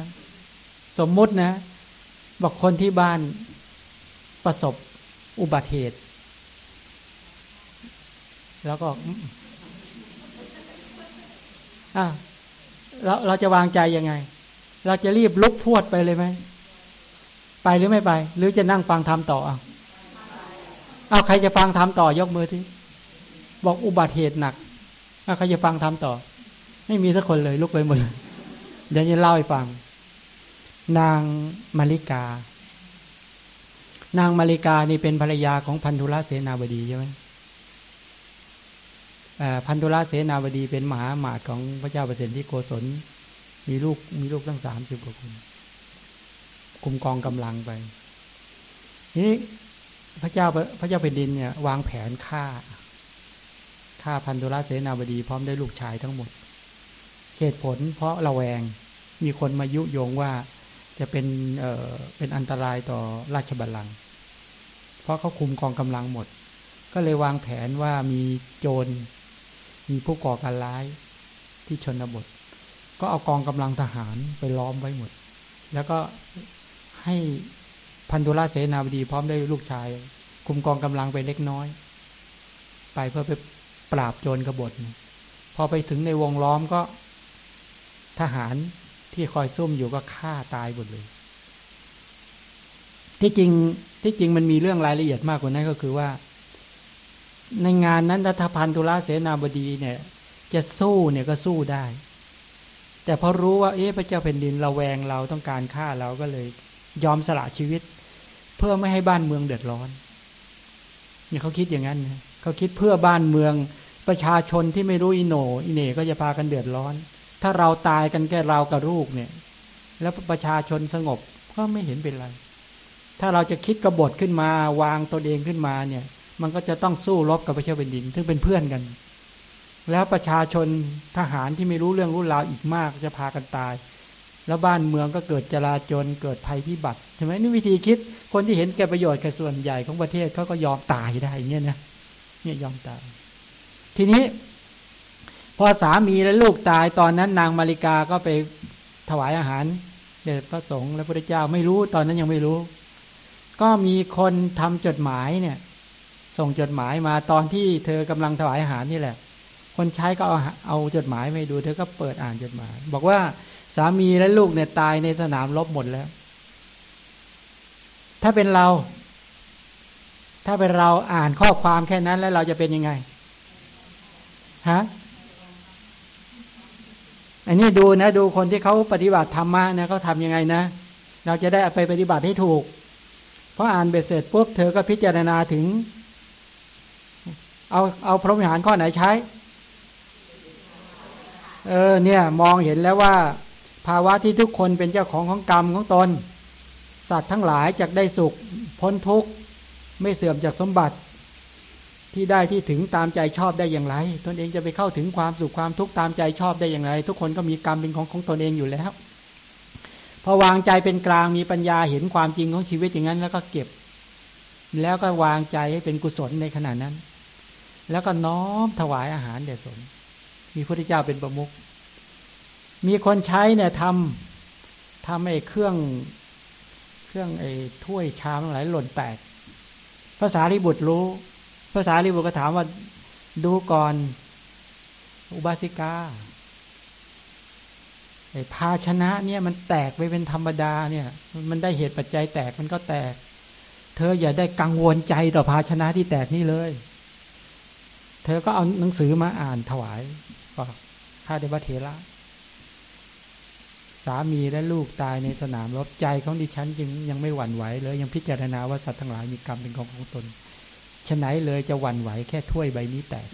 สมมุตินะ บอกคนที่บ้านประสบอุบัติเหตุ แล้วก็อะเราเราจะวางใจยังไง เราจะรีบลุกพวดไปเลยไหม ไปหรือไม่ไป หรือจะนั่งฟังธรรมต่อเอาเอาใครจะฟังธรรมต่อยกมือที่บอกอุบัติเหตุหนักเอาใครจะฟังธรรมต่อ ไม่มีสักคนเลยลุกไปหมดเลยเดี๋ยวจะเล่าให้ฟัง นางมาริกา นางมาริกานี่เป็นภรรยาของพันธุระเสนาบดีใช่ไหม พันธุระเสนาบดีเป็นมหาหมาดของพระเจ้าเปรตที่โกศล มีลูกมีลูกตั้งสามสิบกว่าคนคุมกองกำลังไปนี้พระเจ้าพระเจ้าแผ่นดินเนี่ย วางแผนฆ่าฆ่าพันธุระเสนาบดีพร้อมได้ลูกชายทั้งหมดเหตุผลเพราะระแวงมีคนมายุโยงว่าจะเป็นเอ่อเป็นอันตรายต่อราชบัลลังก์เพราะเขาคุมกองกำลังหมด ก็เลยวางแผนว่ามีโจร มีผู้ก่อการร้ายที่ชนบท ก็เอากองกำลังทหารไปล้อมไว้หมด แล้วก็ให้พันธุราเสนาบดีพร้อมได้ลูกชาย คุมกองกำลังไปเล็กน้อย ไปเพื่อไปปราบโจรกบฏพอไปถึงในวงล้อมก็ทหารที่คอยซุ่มอยู่ก็ฆ่าตายหมดเลย ที่จริงที่จริงมันมีเรื่องรายละเอียดมากกว่านั้นก็คือว่า ในงานนั้นรัฐพันธุระเสนาบดีเนี่ยจะสู้เนี่ยก็สู้ได้ แต่พอรู้ว่าเอ๊ะพระเจ้าแผ่นดินเราแวงเราต้องการฆ่าเราก็เลย ยอมสละชีวิต เพื่อไม่ให้บ้านเมืองเดือดร้อนเนี่ยเขาคิดอย่างนั้นเขาคิดเพื่อบ้านเมืองประชาชนที่ไม่รู้อิโนอิเน่ก็จะพากันเดือดร้อน ถ้าเราตายกันแค่เรากับลูกเนี่ย แล้วประชาชนสงบก็ไม่เห็นเป็นไร ถ้าเราจะคิดกบฏขึ้นมาวางตัวเองขึ้นมาเนี่ย มันก็จะต้องสู้รบกับพระเจ้าแผ่นดินซึ่งเป็นเพื่อนกัน แล้วประชาชนทหารที่ไม่รู้เรื่องรู้ราวอีกมากจะพากันตาย แล้วบ้านเมืองก็เกิดจลาจลเกิดภัยพิบัติใช่ไหมนี่วิธีคิดคนที่เห็นแก่ประโยชน์แก่ส่วนใหญ่ของประเทศเขาก็ยอมตายได้เงี้ยนะเนี่ยยอมตาย ทีนี้ พอสามีและลูกตายตอนนั้นนางมาริกาก็ไปถวายอาหารเดชพระสงฆ์และพระเจ้าไม่รู้ตอนนั้นยังไม่รู้ ก็มีคนทำจดหมายเนี่ย ส่งจดหมายมาตอนที่เธอกำลังถวายอาหารนี่แหละ คนใช้ก็เอาเอาจดหมายไม่ดู เธอก็เปิดอ่านจดหมาย บอกว่าสามีและลูกเนี่ยตายในสนามรบหมดแล้ว ถ้าเป็นเรา ถ้าเป็นเราอ่านข้อความแค่นั้นแล้วเราจะเป็นยังไงฮะอันนี้ดูนะ ดูคนที่เขาปฏิบัติธรรมะนะเขาทำยังไงนะ เราจะได้ไปปฏิบัติให้ถูก เพราะอ่านเบ็ดเสร็จปุ๊บเธอก็พิจารณาถึง เอาเอาพระวิหารข้อไหนใช้ เออเนี่ยมองเห็นแล้วว่า ภาวะที่ทุกคนเป็นเจ้าของของกรรมของตน สัตว์ทั้งหลายจากได้สุขพ้นทุกข์ไม่เสื่อมจากสมบัติที่ได้ที่ถึงตามใจชอบได้อย่างไร ตนเองจะไปเข้าถึงความสุขความทุกข์ตามใจชอบได้อย่างไร ทุกคนก็มีกรรมเป็นของของตนเองอยู่แล้ว พอวางใจเป็นกลางมีปัญญาเห็นความจริงของชีวิตอย่างนั้น แล้วก็เก็บ แล้วก็วางใจให้เป็นกุศลในขณะนั้น แล้วก็น้อมถวายอาหารแด่สงฆ์มีพระพุทธเจ้าเป็นประมุขมีคนใช้เนี่ยทำทำไอ้เครื่องเครื่องไอ้ถ้วยชามหลายหล่นแตกภาษาลิบุตรรู้ภาษาลิบุตรก็ถามว่าดูก่อน อุบาสิกาไอ้ภาชนะเนี่ยมันแตกไปเป็นธรรมดาเนี่ย มันได้เหตุปัจจัยแตกมันก็แตก เธออย่าได้กังวลใจต่อภาชนะที่แตกนี่เลย เธอก็เอาหนังสือมาอ่านถวายบอกพระเดวเทระสามีและลูกตายในสนามรบใจของดิฉันยังยังไม่หวั่นไหวเลยยังพิจารณาว่าสัตว์ทั้งหลายมีกรรมเป็นของของตนฉะไหนเลยจะหวั่นไหวแค่ถ้วยใบนี้แตก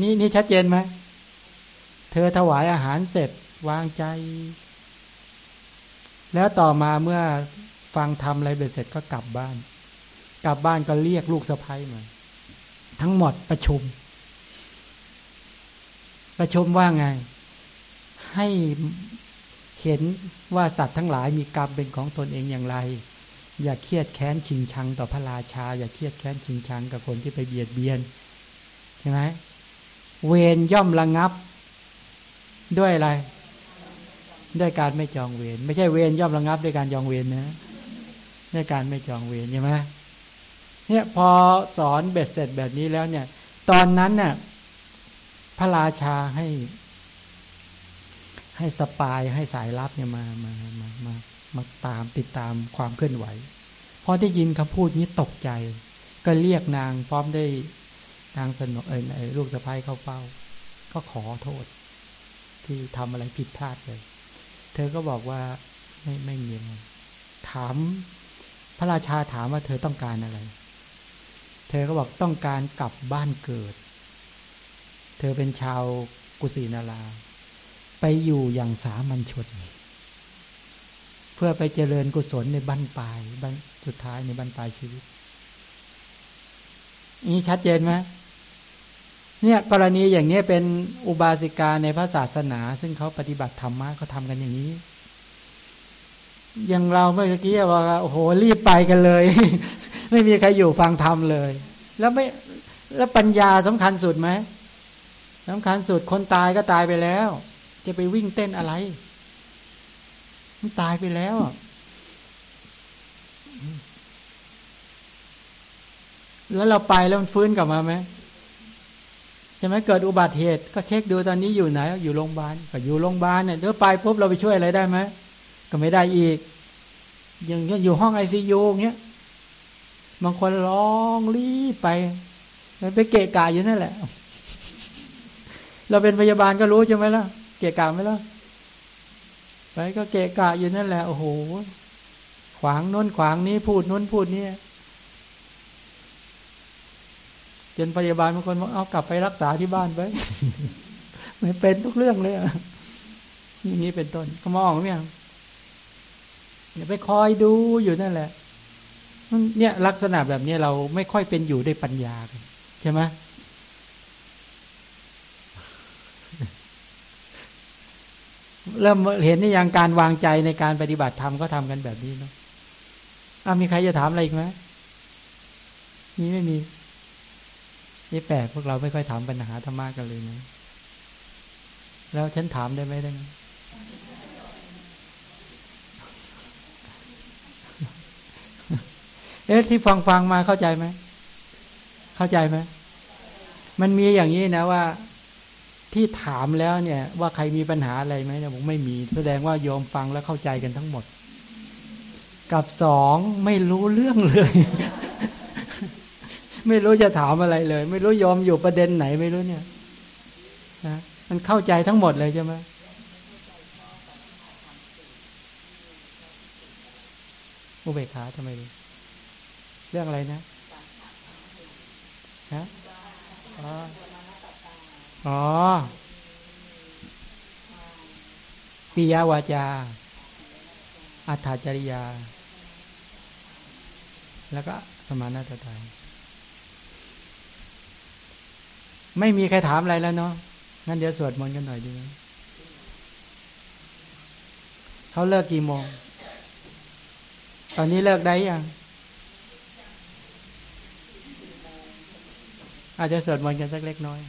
นี่นี่ชัดเจนไหมเธอถวายอาหารเสร็จวางใจ แล้วต่อมาเมื่อฟังทำอะไรเสร็จก็กลับบ้าน กลับบ้านก็เรียกลูกสะพ้ยมา ทั้งหมดประชุม ประชุมว่าไง ให้เห็นว่าสัตว์ทั้งหลายมีกรรมเป็นของตนเองอย่างไร อย่าเครียดแค้นชิงชังต่อพระราชา อย่าเครียดแค้นชิงชังกับคนที่ไปเบียดเบียนใช่ไหมเวรย่อมระงับ ด้วยอะไร ด้วยการไม่จองเวรไม่ใช่เวรย่อมระงับ ด้วยการจองเวรนะด้วยการไม่จองเวรใช่ไหม เนี่ยพอสอนเบ็ดเสร็จแบบนี้แล้วเนี่ย ตอนนั้นเนี่ยพระราชาให้ ให้สปายให้สายลับเนี่ยมามามามามาตามติดตามความเคลื่อนไหวพอได้ยินคำพูดนี้ตกใจ ก็เรียกนางพร้อมได้นางสนเออลูกสะพ้ายเข้าเป้า ก็ขอโทษ ที่ทำอะไรผิดพลาดเลย เธอก็บอกว่าไม่ไม่มีอะไรถาม พระราชาถามว่าเธอต้องการอะไร เธอก็บอกต้องการกลับบ้านเกิด เธอเป็นชาวกุสินารา ไปอยู่อย่างสามัญชน เพื่อไปเจริญกุศลในบั้นปลายบั้นสุดท้ายในบั้นปลายชีวิต นี้ชัดเจนไหมเนี่ยกรณีอย่างนี้เป็นอุบาสิกาในพระศาสนา ซึ่งเขาปฏิบัติธรรมะเขาทากันอย่างนี้ อย่างเราเมื่อกี้ว่าโอ้โหรีบไปกันเลย ไม่มีใครอยู่ฟังธรรมเลย แล้วไม่แล้วปัญญาสำคัญสุดไหมสำคัญสุดคนตายก็ตายไปแล้ว จะไปวิ่งเต้นอะไร มันตายไปแล้วแล้วเราไปแล้วมันฟื้นกลับมาไหมใช่ไหมเกิดอุบัติเหตุ ก็เช็คดูตอนนี้อยู่ไหน อยู่โรงพยาบาลก็อยู่โรงพยาบาลเนี่ยเดี๋ยวไปปุ๊บเราไปช่วยอะไรได้ไหม ก็ไม่ได้อีกอย่างเงี้ยอยู่ห้องไอซียูเงี้ยบางคนร้องรีบไปไปเกะกะอยู่นั่นแหละ เราเป็นพยาบาลก็รู้ใช่ไหมล่ะ เกะกะไหมล่ะไปก็เกะกะอยู่นั่นแหละโอ้โหขวางน้นขวางนี้พูดน้นพูดนี่จนพยาบาลบางคนบอกเอากลับไปรักษาที่บ้านไปไม่เป็นทุกเรื่องเลยอะอย่างนี้เป็นต้นเขามองเนี่ย อย่าไปคอยดูอยู่นั่นแหละเนี่ยลักษณะแบบนี้เราไม่ค่อยเป็นอยู่ด้วยปัญญาใช่ไหมเริ่มเห็นในอย่างการวางใจในการปฏิบัติธรรมก็ทำกันแบบนี้เนาะอ้ามีใครจะถามอะไรอีกไหมมีไม่มีนี่แปลกพวกเราไม่ค่อยถามปัญหาธรรมะกันเลยนะ แล้วฉันถามได้ไหมได้ไหม เอ๊ะที่ฟังฟังมาเข้าใจไหม เข้าใจไหม มันมีอย่างนี้นะว่าที่ถามแล้วเนี่ย ว่าใครมีปัญหาอะไรไหมเนี่ยผมไม่มี แสดงว่ายอมฟังแล้วเข้าใจกันทั้งหมด กับสองไม่รู้เรื่องเลย ไม่รู้จะถามอะไรเลย ไม่รู้ยอมอยู่ประเด็นไหนไม่รู้เนี่ยนะมันเข้าใจทั้งหมดเลยใช่ไหมอุเบกขาทำไมดี เรื่องอะไรนะฮะอ๋อปิยาวาจา อัฏฐจริยา แล้วก็สมานาตตาไม่มีใครถามอะไรแล้วเนาะ งั้นเดี๋ยวสวดมนต์กันหน่อยดีไหมเขาเลิกกี่โมง ตอนนี้เลิกได้ยัง อาจจะสวดมนต์กันสักเล็กน้อย